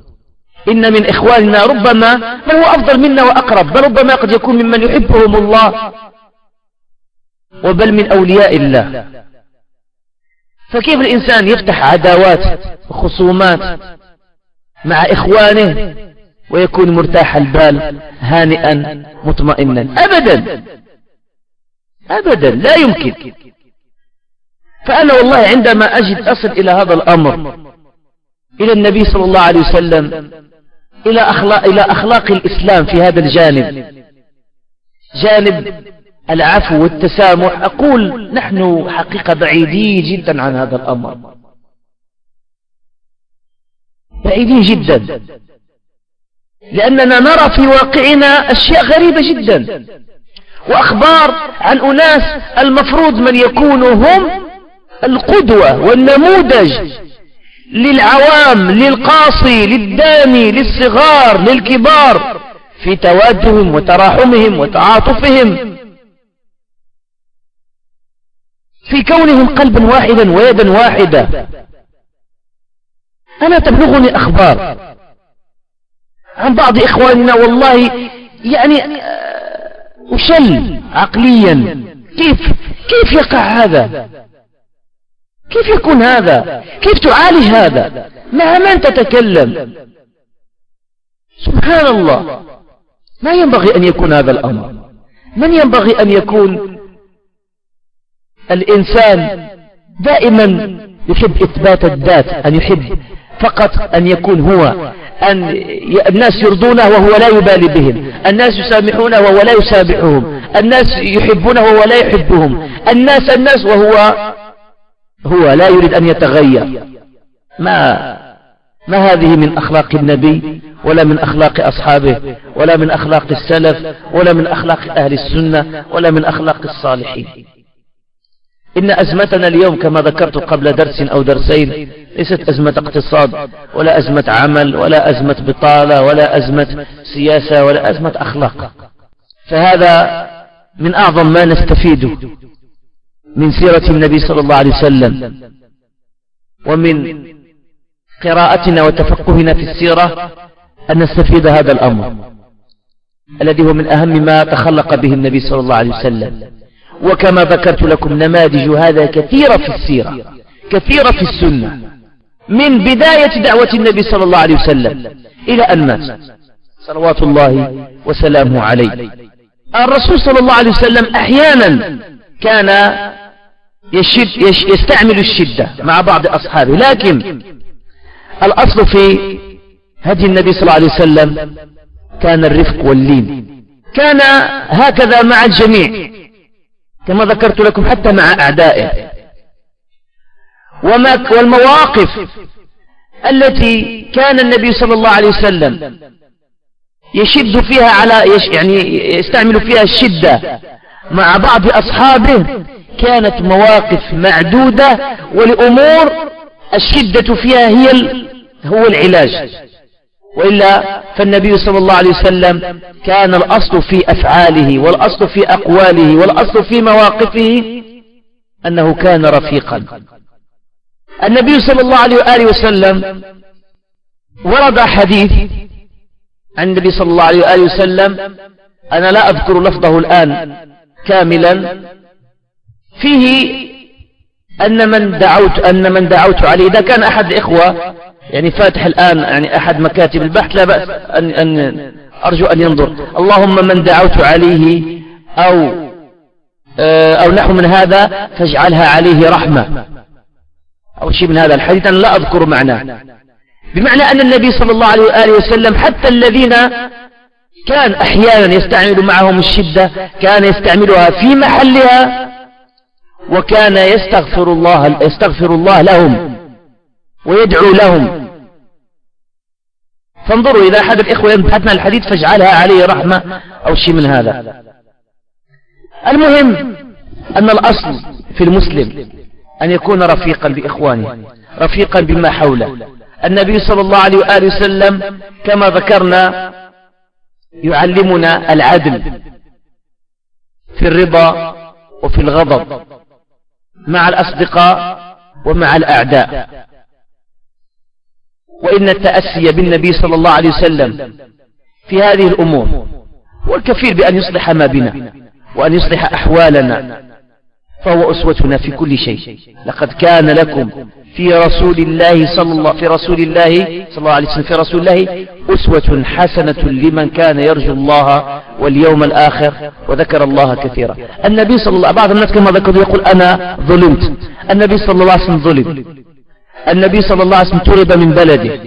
إن من إخواننا ربما من هو أفضل منا وأقرب بل ربما قد يكون ممن يحبهم الله وبل من أولياء الله. فكيف الإنسان يفتح عداوات وخصومات مع إخوانه ويكون مرتاح البال هانئا مطمئنا. أبدا. أبدا. لا يمكن. فأنا والله عندما أجد أصل إلى هذا الأمر إلى النبي صلى الله عليه وسلم إلى أخلاق, إلى أخلاق الإسلام في هذا الجانب. جانب العفو والتسامح. أقول نحن حقيقة بعيدين جدا عن هذا الأمر. بعيدين جدا. لأننا نرى في واقعنا أشياء غريبة جدا وأخبار عن أناس المفروض من يكونوا هم القدوة والنموذج للعوام للقاصي للداني للصغار للكبار في توادهم وتراحمهم وتعاطفهم. في كونهم قلبا واحدا ويدا واحدة. أنا تبلغني أخبار عن بعض إخواننا والله يعني أشل عقليا. كيف كيف يقع هذا؟ كيف يكون هذا؟ كيف تعالج هذا؟ مع من تتكلم سبحان الله. ما ينبغي أن يكون هذا الأمر. من ينبغي أن يكون الإنسان دائما يحب إثبات الذات أن يحب فقط أن يكون هو. أن الناس يرضونه وهو لا يبالي بهم. الناس يسامحونه وهو لا يسامحهم الناس يحبونه وهو لا يحبهم. الناس الناس وهو هو لا يريد أن يتغير. ما ما هذه من أخلاق النبي؟ ولا من أخلاق أصحابه؟ ولا من أخلاق السلف؟ ولا من أخلاق أهل السنة؟ ولا من أخلاق الصالحين؟ إن أزمتنا اليوم كما ذكرت قبل درس أو درسين ليست أزمة اقتصاد ولا أزمة عمل ولا أزمة بطالة ولا أزمة سياسة ولا أزمة أخلاق. فهذا من أعظم ما نستفيده من سيرة النبي صلى الله عليه وسلم ومن قراءتنا وتفقهنا في السيرة أن نستفيد هذا الأمر الذي هو من أهم ما تخلق به النبي صلى الله عليه وسلم. وكما ذكرت لكم نماذج هذا كثيرة في السيرة كثيرة في السنة من بداية دعوة النبي صلى الله عليه وسلم إلى أن مات. صلوات الله وسلامه عليه. الرسول صلى الله عليه وسلم أحيانا كان يشد يستعمل الشدة مع بعض أصحابه لكن الأصل في هدي النبي صلى الله عليه وسلم كان الرفق واللين. كان هكذا مع الجميع. كما ذكرت لكم حتى مع أعدائه وما والمواقف التي كان النبي صلى الله عليه وسلم يشد فيها على يعني يستعمل فيها الشدة مع بعض أصحابه كانت مواقف معدودة والأمور الشدة فيها هي هو العلاج. وإلا فالنبي صلى الله عليه وسلم كان الأصل في أفعاله والأصل في أقواله والأصل في مواقفه أنه كان رفيقا. النبي صلى الله عليه وآله وسلم ورد حديث عن النبي صلى الله عليه وآله وسلم أنا لا أذكر لفظه الآن كاملا فيه أن من دعوت أن من دعوت عليه إذا كان أحد الإخوة يعني فاتح الآن يعني أحد مكاتب البحث لا بأس أن, أن أرجو أن ينظر. اللهم من دعوت عليه أو آه، أو نحو من هذا فاجعلها عليه رحمة. أو شيء من هذا الحديث أنا لا أذكر معناه. بمعنى أن النبي صلى الله عليه وآله وسلم حتى الذين كان أحيانا يستعمل معهم الشدة كان يستعملها في محلها وكان يستغفر الله يستغفر الله لهم. ويدعو لهم. فانظروا إذا أحد الإخوة يبحثنا الحديث فاجعلها عليه رحمة أو شيء من هذا. المهم أن الأصل في المسلم أن يكون رفيقا بإخوانه رفيقا بما حوله. النبي صلى الله عليه وآله وسلم كما ذكرنا يعلمنا العدل في الرضا وفي الغضب مع الأصدقاء ومع الأعداء. وإن التأسي بالنبي صلى الله عليه وسلم في هذه الأمور هو الكفيل بأن يصلح ما بنا وأن يصلح أحوالنا فهو أسوتنا في كل شيء. لقد كان لكم في رسول الله صلى الله في رسول الله صلى الله عليه وسلم في رسول الله أسوة حسنة لمن كان يرجو الله واليوم الآخر وذكر الله كثيرا. النبي صلى الله بعض الناس كما ذكروا يقول أنا ظلمت. النبي صلى الله عليه وسلم ظلم. النبي صلى الله عليه وسلم طرد من بلده.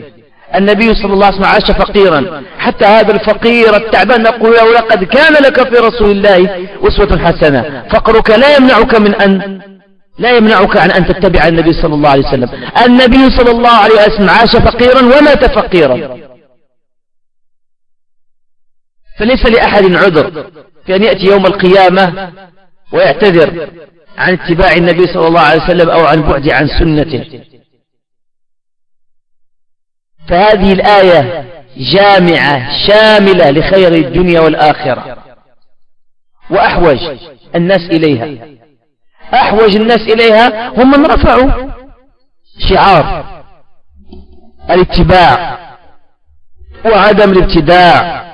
النبي صلى الله عليه وسلم عاش فقيرا. حتى هذا الفقير التعبان نقول له لقد كان لك في رسول الله أسوة حسنة. فقرك لا يمنعك من أن لا يمنعك عن أن تتبع النبي صلى الله عليه وسلم. النبي صلى الله عليه وسلم عاش فقيرا ومات فقيرا. فليس لأحد عذر في أن يأتي يوم القيامة ويعتذر عن اتباع النبي صلى الله عليه وسلم أو عن بعد عن سنته. فهذه الآية جامعة شاملة لخير الدنيا والآخرة. وأحوج الناس إليها. أحوج الناس إليها هم من رفعوا شعار الاتباع وعدم الابتداع.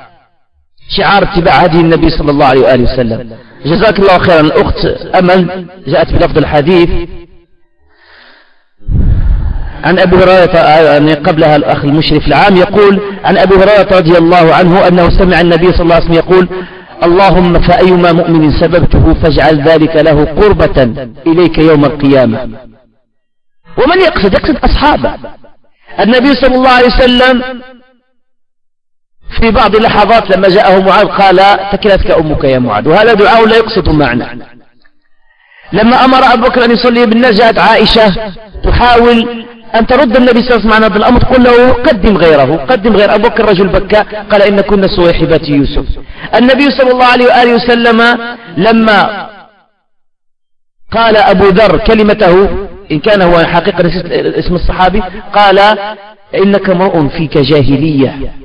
شعار اتباع هدي النبي صلى الله عليه وآله وسلم. جزاك الله خيرا. الأخت أمل جاءت بلفظ الحديث. عن أبي هريرة يعني قبلها الأخ المشرف العام يقول عن أبي هريرة رضي الله عنه أنه سمع النبي صلى الله عليه وسلم يقول اللهم فأيما مؤمن سببته فاجعل ذلك له قربة إليك يوم القيامة. ومن يقصد؟ يقصد أصحابه. النبي صلى الله عليه وسلم في بعض اللحظات لما جاءه معاذ قال تكلتك أمك يا معاذ. وهذا دعاء لا يقصد معنى. لما أمر أبو بكر أن يصلي بالناس جاءت عائشة تحاول أن ترد النبي صلى الله عليه وسلم عن هذا الأمر تقول له قدم غيره قدم غير. أبو بكر رجل بكاء قال إن كنا صويحبات يوسف. النبي صلى الله عليه وآله وسلم لما قال أبو ذر كلمته إن كان هو حقيقة اسم الصحابي قال إنك امرؤ فيك جاهلية.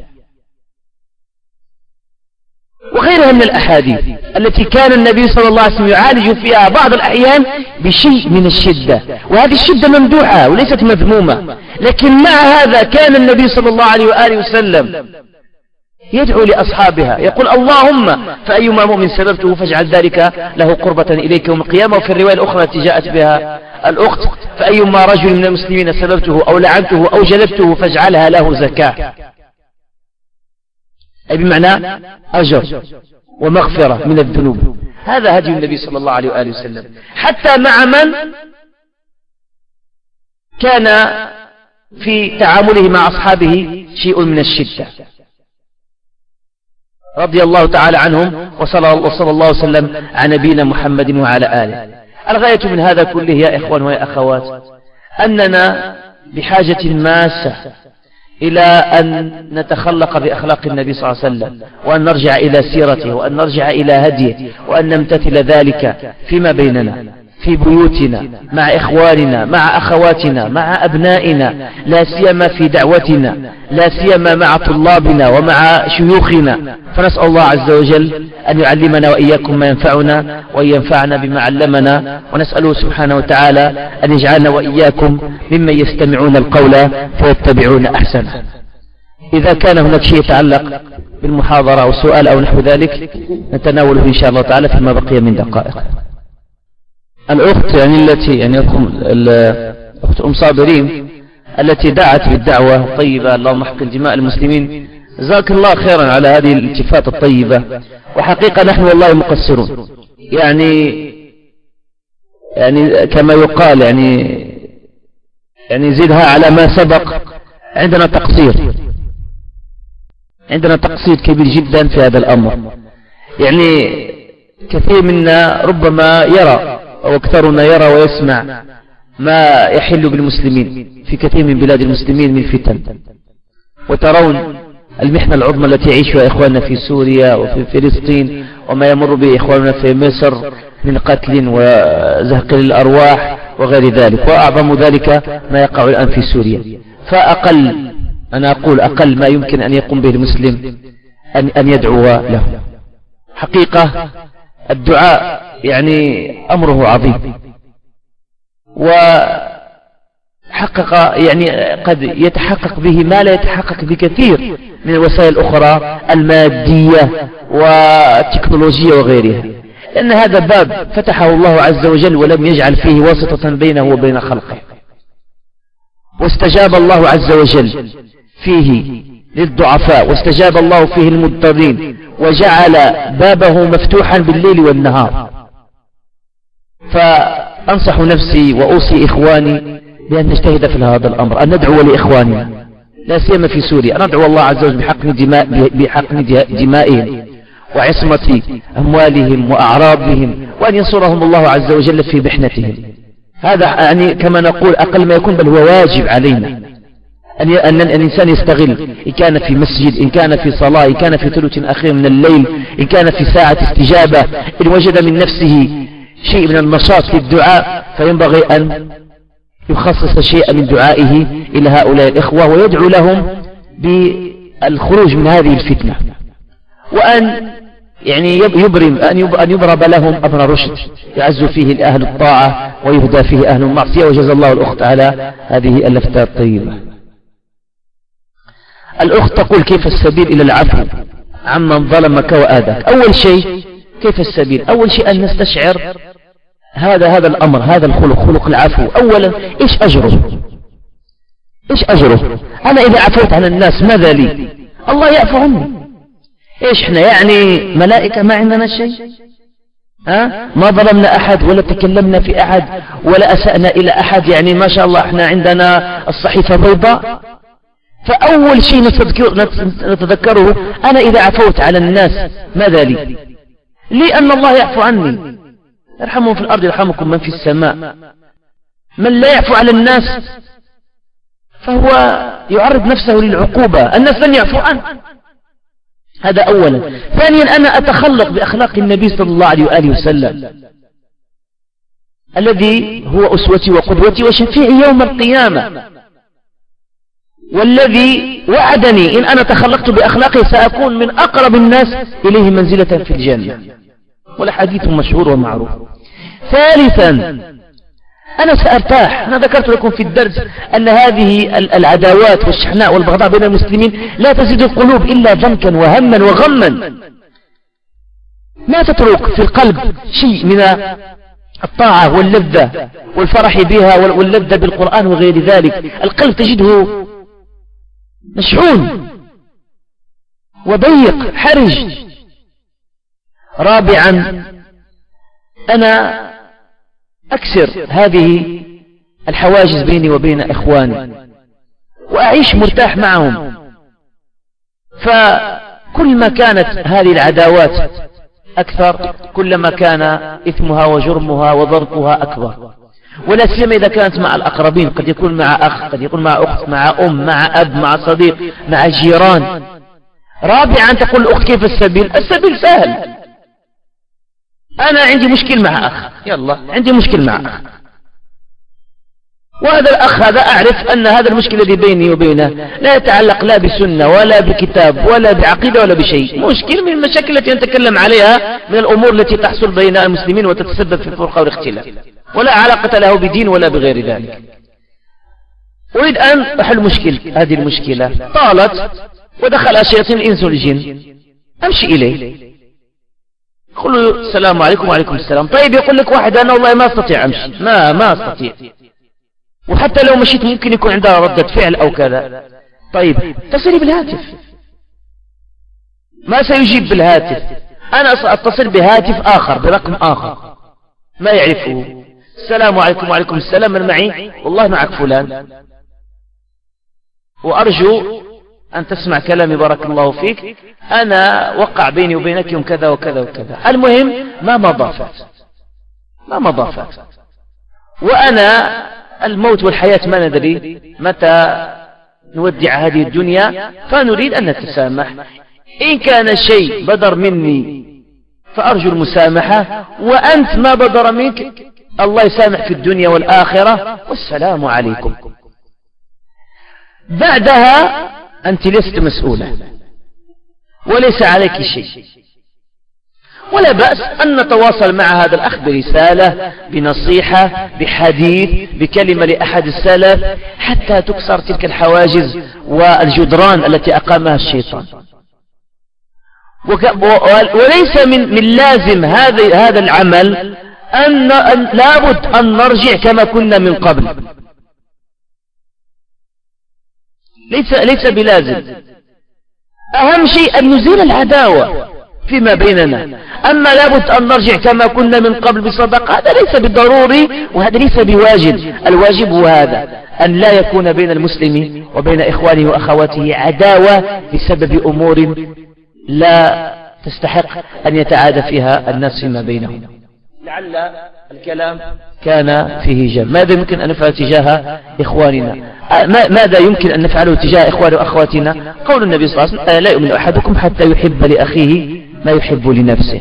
وغيرها من الأحاديث التي كان النبي صلى الله عليه وسلم يعالج فيها بعض الأحيان بشيء من الشدة وهذه الشدة ممدوحة وليست مذمومة لكن مع هذا كان النبي صلى الله عليه وآله وسلم يدعو لأصحابها يقول اللهم فأيما مؤمن سببته فاجعل ذلك له قربة إليك يوم القيامة وفي الرواية الأخرى التي جاءت بها الأخت فأيما رجل من المسلمين سببته أو لعنته أو جلبته فاجعلها له زكاة. أي بمعنى أجر ومغفرة من الذنوب. هذا هدي النبي صلى الله عليه وآله وسلم. حتى مع من كان في تعامله مع أصحابه شيء من الشدة. رضي الله تعالى عنهم وصلى الله وسلم على نبينا محمد وعلى آله. الغاية من هذا كله يا إخوان ويا أخوات أننا بحاجة ماسة إلى أن نتخلق بأخلاق النبي صلى الله عليه وسلم وأن نرجع إلى سيرته وأن نرجع إلى هديه وأن نمتثل ذلك فيما بيننا. في بيوتنا مع إخواننا مع أخواتنا مع أبنائنا لا سيما في دعوتنا لا سيما مع طلابنا ومع شيوخنا. فنسأل الله عز وجل أن يعلمنا وإياكم ما ينفعنا وأن ينفعنا بما علمنا. ونسأله سبحانه وتعالى أن يجعلنا وإياكم ممن يستمعون القول فيتبعون أحسنه. إذا كان هناك شيء يتعلق بالمحاضرة أو سؤال أو نحو ذلك نتناوله إن شاء الله تعالى فيما بقي من دقائق. الأخت يعني التي يعني الأخت أم صابرين التي دعت بالدعوة الطيبة. اللهم احقن دماء المسلمين. جزاك الله خيرا على هذه الالتفات الطيبة. وحقيقة نحن والله مقصرون. يعني يعني كما يقال يعني يعني زدها على ما سبق عندنا تقصير. عندنا تقصير كبير جدا في هذا الأمر. يعني كثير منا ربما يرى أو أكثرنا يرى ويسمع ما يحل بالمسلمين في كثير من بلاد المسلمين من فتن. وترون المحنة العظمى التي يعيشها إخواننا في سوريا وفي فلسطين وما يمر به إخواننا في مصر من قتل وزهق للأرواح وغير ذلك. وأعظم ذلك ما يقع الآن في سوريا. فأقل أنا أقول أقل ما يمكن أن يقوم به المسلم أن, أن يدعو له. حقيقة الدعاء يعني أمره عظيم. وحقق يعني قد يتحقق به ما لا يتحقق بكثير من الوسائل الأخرى المادية والتكنولوجية وغيرها. لأن هذا باب فتحه الله عز وجل ولم يجعل فيه واسطة بينه وبين خلقه. واستجاب الله عز وجل فيه للضعفاء واستجاب الله فيه المضطرين وجعل بابه مفتوحا بالليل والنهار. فأنصح نفسي وأوصي إخواني بأن نجتهد في هذا الأمر أن ندعو لإخواننا لا سيما في سوريا. أن ندعو الله عز وجل بحقن, دماء بحقن دمائهم وعصمة أموالهم وأعراضهم وأن ينصرهم الله عز وجل في محنتهم. هذا يعني كما نقول أقل ما يكون بل هو واجب علينا. أن أن الإنسان يستغل إن كان في مسجد إن كان في صلاة إن كان في ثلث أخير من الليل إن كان في ساعة استجابة إن وجد من نفسه شيء من النشاط في الدعاء فينبغي أن يخصص شيئا من دعائه إلى هؤلاء الإخوة ويدعو لهم بالخروج من هذه الفتنة. وأن يعني يبرم أن يبرم لهم أمر رشد يعز فيه أهل الطاعة ويهدى فيه أهل المعصية وجزا الله الأخت على هذه اللفتة الطيبة. الأخت تقول كيف السبيل إلى العفو عمن ظلمك وآذاك. أول شيء كيف السبيل؟ أول شيء أن نستشعر هذا هذا الأمر هذا الخلق خلق العفو. أولا إيش أجره؟ إيش أجره؟ أنا إذا عفوت عن الناس ماذا لي؟ الله يعفو عني. إيش إحنا يعني ملائكة ما عندنا شيء؟ ها؟ ما ظلمنا أحد ولا تكلمنا في أحد ولا أسأنا إلى أحد. يعني ما شاء الله إحنا عندنا الصحيفة البيضاء فأول شيء نتذكره أنا إذا عفوت على الناس ماذا لي؟ لأن الله يعفو عني. يرحمهم في الأرض يرحمكم من في السماء. من لا يعفو على الناس فهو يعرض نفسه للعقوبة. الناس لن يعفو عنه. هذا أولا. ثانيا أنا أتخلق بأخلاق النبي صلى الله عليه وآله وسلم. الذي هو أسوتي وقدوتي وشفيعي يوم القيامة. والذي وعدني إن أنا تخلقت بأخلاقه سأكون من أقرب الناس إليه منزلة في الجنة. والحديث مشهور ومعروف. ثالثا أنا سأرتاح. أنا ذكرت لكم في الدرس أن هذه العداوات والشحناء والبغضاء بين المسلمين لا تزيد القلوب إلا ضنكا وهما وغما. ما تترك في القلب شيء من الطاعة واللذة والفرح بها واللذة بالقرآن وغير ذلك. القلب تجده مشحون. وضيق حرج. رابعا أنا أكسر هذه الحواجز بيني وبين إخواني وأعيش مرتاح معهم. فكل ما كانت هذه العداوات أكثر كلما كان إثمها وجرمها وضربها أكبر. ولا سيما إذا كانت مع الأقربين قد يكون مع أخ قد يكون مع أخت مع أم مع أب مع صديق مع جيران. رابعا تقول الأخت كيف السبيل؟ السبيل سهل. أنا عندي مشكل مع أخ. يلا. عندي مشكل مع أخ. وهذا الأخ هذا أعرف أن هذا المشكلة الذي بيني وبينه لا يتعلق لا بسنة ولا بكتاب ولا بعقيدة ولا بشيء. مشكل من المشاكل التي نتكلم عليها من الأمور التي تحصل بين المسلمين وتتسبب في الفرقة والاختلاف. ولا علاقة له بدين ولا بغير ذلك. أريد أن أحل مشكل هذه المشكلة. طالت ودخل الشياطين الإنس والجن. أمشي إليه. قل له السلام عليكم وعليكم السلام. طيب يقول لك واحد أنا والله ما أستطيع أمشي. ما ما أستطيع. وحتى لو مشيت ممكن يكون عندها ردة فعل أو كذا. طيب اتصلي بالهاتف. ما سيجيب بالهاتف؟ أنا سأتصل بهاتف آخر برقم آخر. ما يعرفه؟ السلام عليكم وعليكم السلام من معي؟ والله معك فلان. وأرجو أن تسمع كلامي بارك الله فيك. أنا وقع بيني وبينك يوم كذا وكذا وكذا. المهم ما مضى فات ما مضى فات وأنا الموت والحياة ما ندري. متى نودع هذه الدنيا؟ فنريد أن نتسامح. إن كان شيء بدر مني فأرجو المسامحة. وأنت ما بدر منك الله يسامح في الدنيا والآخرة. والسلام عليكم. بعدها أنت لست مسؤولة وليس عليك شيء. ولا بأس أن نتواصل مع هذا الأخ برسالة بنصيحة بحديث بكلمة لأحد السلف حتى تكسر تلك الحواجز والجدران التي أقامها الشيطان. وليس من, من لازم هذا هذا العمل أن لابد أن نرجع كما كنا من قبل. ليس ليس بلازم. أهم شيء أن نزيل العداوة. فيما بيننا. أما لابد أن نرجع كما كنا من قبل بصدق. هذا ليس بالضروري وهذا ليس بواجب. الواجب هو هذا أن لا يكون بين المسلم وبين إخوانه وأخواته عداوة بسبب أمور لا تستحق أن يتعادى فيها الناس فيما بينهم. لعل الكلام كان فيه جم ماذا يمكن أن نفعل تجاه إخواننا؟ ماذا يمكن أن نفعله تجاه إخوان وأخواتنا؟ قول النبي صلى الله عليه وسلم لا يؤمن أحدكم حتى يحب لأخيه ما يحب لنفسه.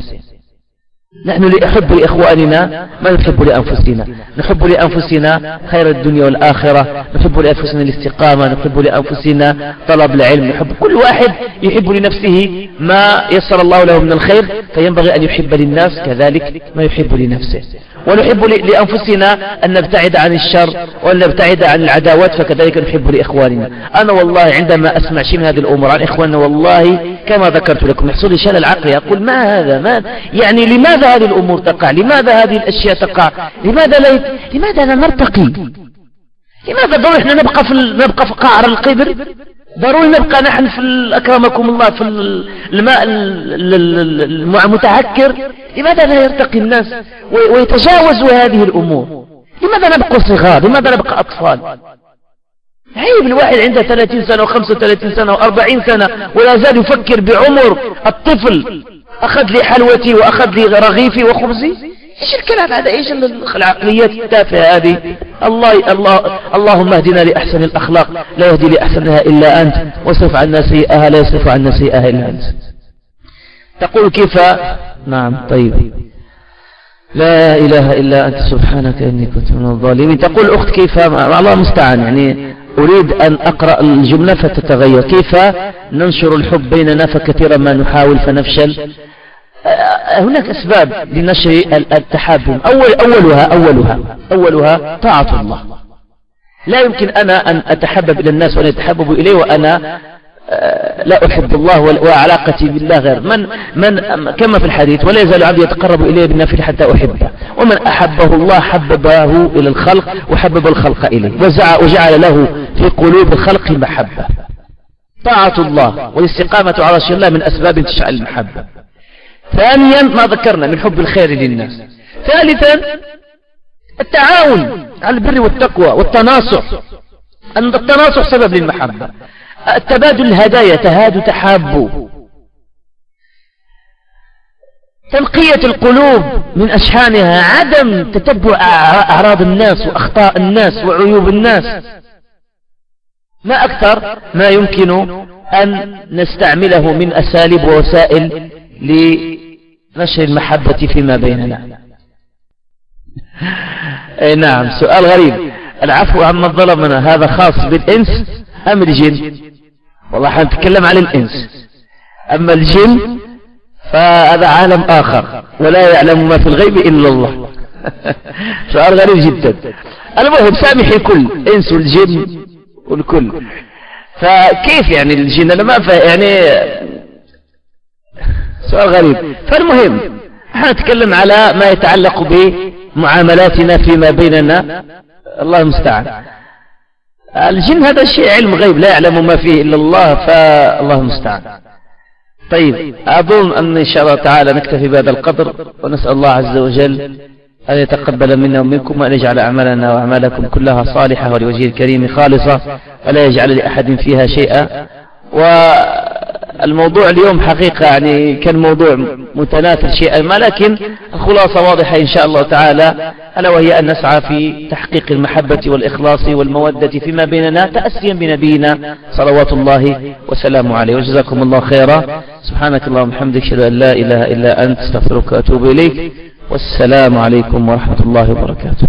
نحن نحب لإخواننا ما نحب لأنفسنا. نحب لأنفسنا خير الدنيا والآخرة. نحب لأنفسنا الاستقامة. نحب لأنفسنا طلب العلم. نحب كل واحد يحب لنفسه ما يسر الله له من الخير فينبغي أن يحب للناس كذلك ما يحب لنفسه. ونحب لأنفسنا أن نبتعد عن الشر وأن نبتعد عن العداوات فكذلك نحب لإخواننا. أنا والله عندما أسمع شيء من هذه الأمور عن إخواننا والله كما ذكرت لكم يحصل لي شلل عقلي أقول ما هذا؟ ما يعني لماذا هذه الأمور تقع؟ لماذا هذه الأشياء تقع؟ لماذا لا لماذا لا نرتقي؟ لماذا ضروري إحنا نبقى في نبقى في قعر القبر؟ ضروري نبقى نحن في أكرمكم الله في الماء المتهكر لماذا لا يرتقي الناس ويتجاوزوا هذه الأمور؟ لماذا نبقى صغار؟ لماذا نبقى أطفال؟ عيب الواحد عنده 30 سنة و35 سنة و40 سنة ولا زال يفكر بعمر الطفل. أخذ لي حلوتي وأخذ لي رغيفي وخبزي؟ إيش الكلام هذا؟ إيش العقليات التافهة هذه؟ الله الله اللهم اهدنا لأحسن الأخلاق لا يهدي لأحسنها إلا أنت واصرف عنا سيئها لا يصرف عنا سيئها إلا أنت. تقول كيف؟ نعم طيب. لا إله إلا أنت سبحانك إني كنت من الظالمين. تقول أخت كيف؟ الله المستعان يعني أريد أن أقرأ الجملة فتتغير. كيف؟ ننشر الحب بيننا فكثيرا ما نحاول فنفشل. هناك أسباب لنشر التحابب أول أولها أولها أولها طاعة الله. لا يمكن أنا أن أتحبب إلى الناس وأن يتحببوا إلي وأنا آه، لا أحب الله وعلاقتي بالله غير. من, من كما في الحديث ولا يزال عبدي يتقرب إلي بالنافل حتى أحبه. ومن أحبه الله حببه إلى الخلق وحبب الخلق إليه. وجعل له في قلوب الخلق محبة. طاعة الله والاستقامة على رسول الله من أسباب تشعل المحبة. ثانيا ما ذكرنا من حب الخير للناس. ثالثا التعاون على البر والتقوى والتناصح. أن التناصح سبب للمحبة. التبادل الهدايا تهادوا تحابوا تنقية القلوب من أشحانها عدم تتبع أعراض الناس وأخطاء الناس وعيوب الناس. ما أكثر ما يمكن أن نستعمله من أساليب ووسائل لنشر المحبة فيما بيننا. أي نعم سؤال غريب. العفو عما ظلمنا هذا خاص بالإنس أم الجن؟ والله حنتكلم عن الإنس. أما الجن فهذا عالم آخر ولا يعلم ما في الغيب إلا الله. سؤال غريب جدا. المهم سامح الكل إنس والجن والكل. فكيف يعني الجن؟ أنا ما يعني سؤال غريب. فالمهم إحنا نتكلم على ما يتعلق بمعاملاتنا فيما بيننا. الله المستعان. الجن هذا شيء علم غيب لا يعلم ما فيه إلا الله فالله المستعان. طيب أظن أن إن شاء الله تعالى نكتفي بهذا القدر ونسأل الله عز وجل أن يتقبل منا ومنكم وأن يجعل أعمالنا وأعمالكم كلها صالحة ولوجه الكريم خالصة ولا يجعل لأحد فيها شيئا. والموضوع اليوم حقيقة يعني كان موضوع متناثر شيئا ما لكن الخلاصة واضحة إن شاء الله تعالى ألا وهي أن نسعى في تحقيق المحبة والإخلاص والمودة فيما بيننا تأسيا بنبينا صلوات الله وسلامه عليه. وجزاكم الله خيرا. سبحانك اللهم وبحمدك أشهد أن لا إله إلا أنت أستغفرك وأتوب إليك. والسلام عليكم ورحمة الله وبركاته.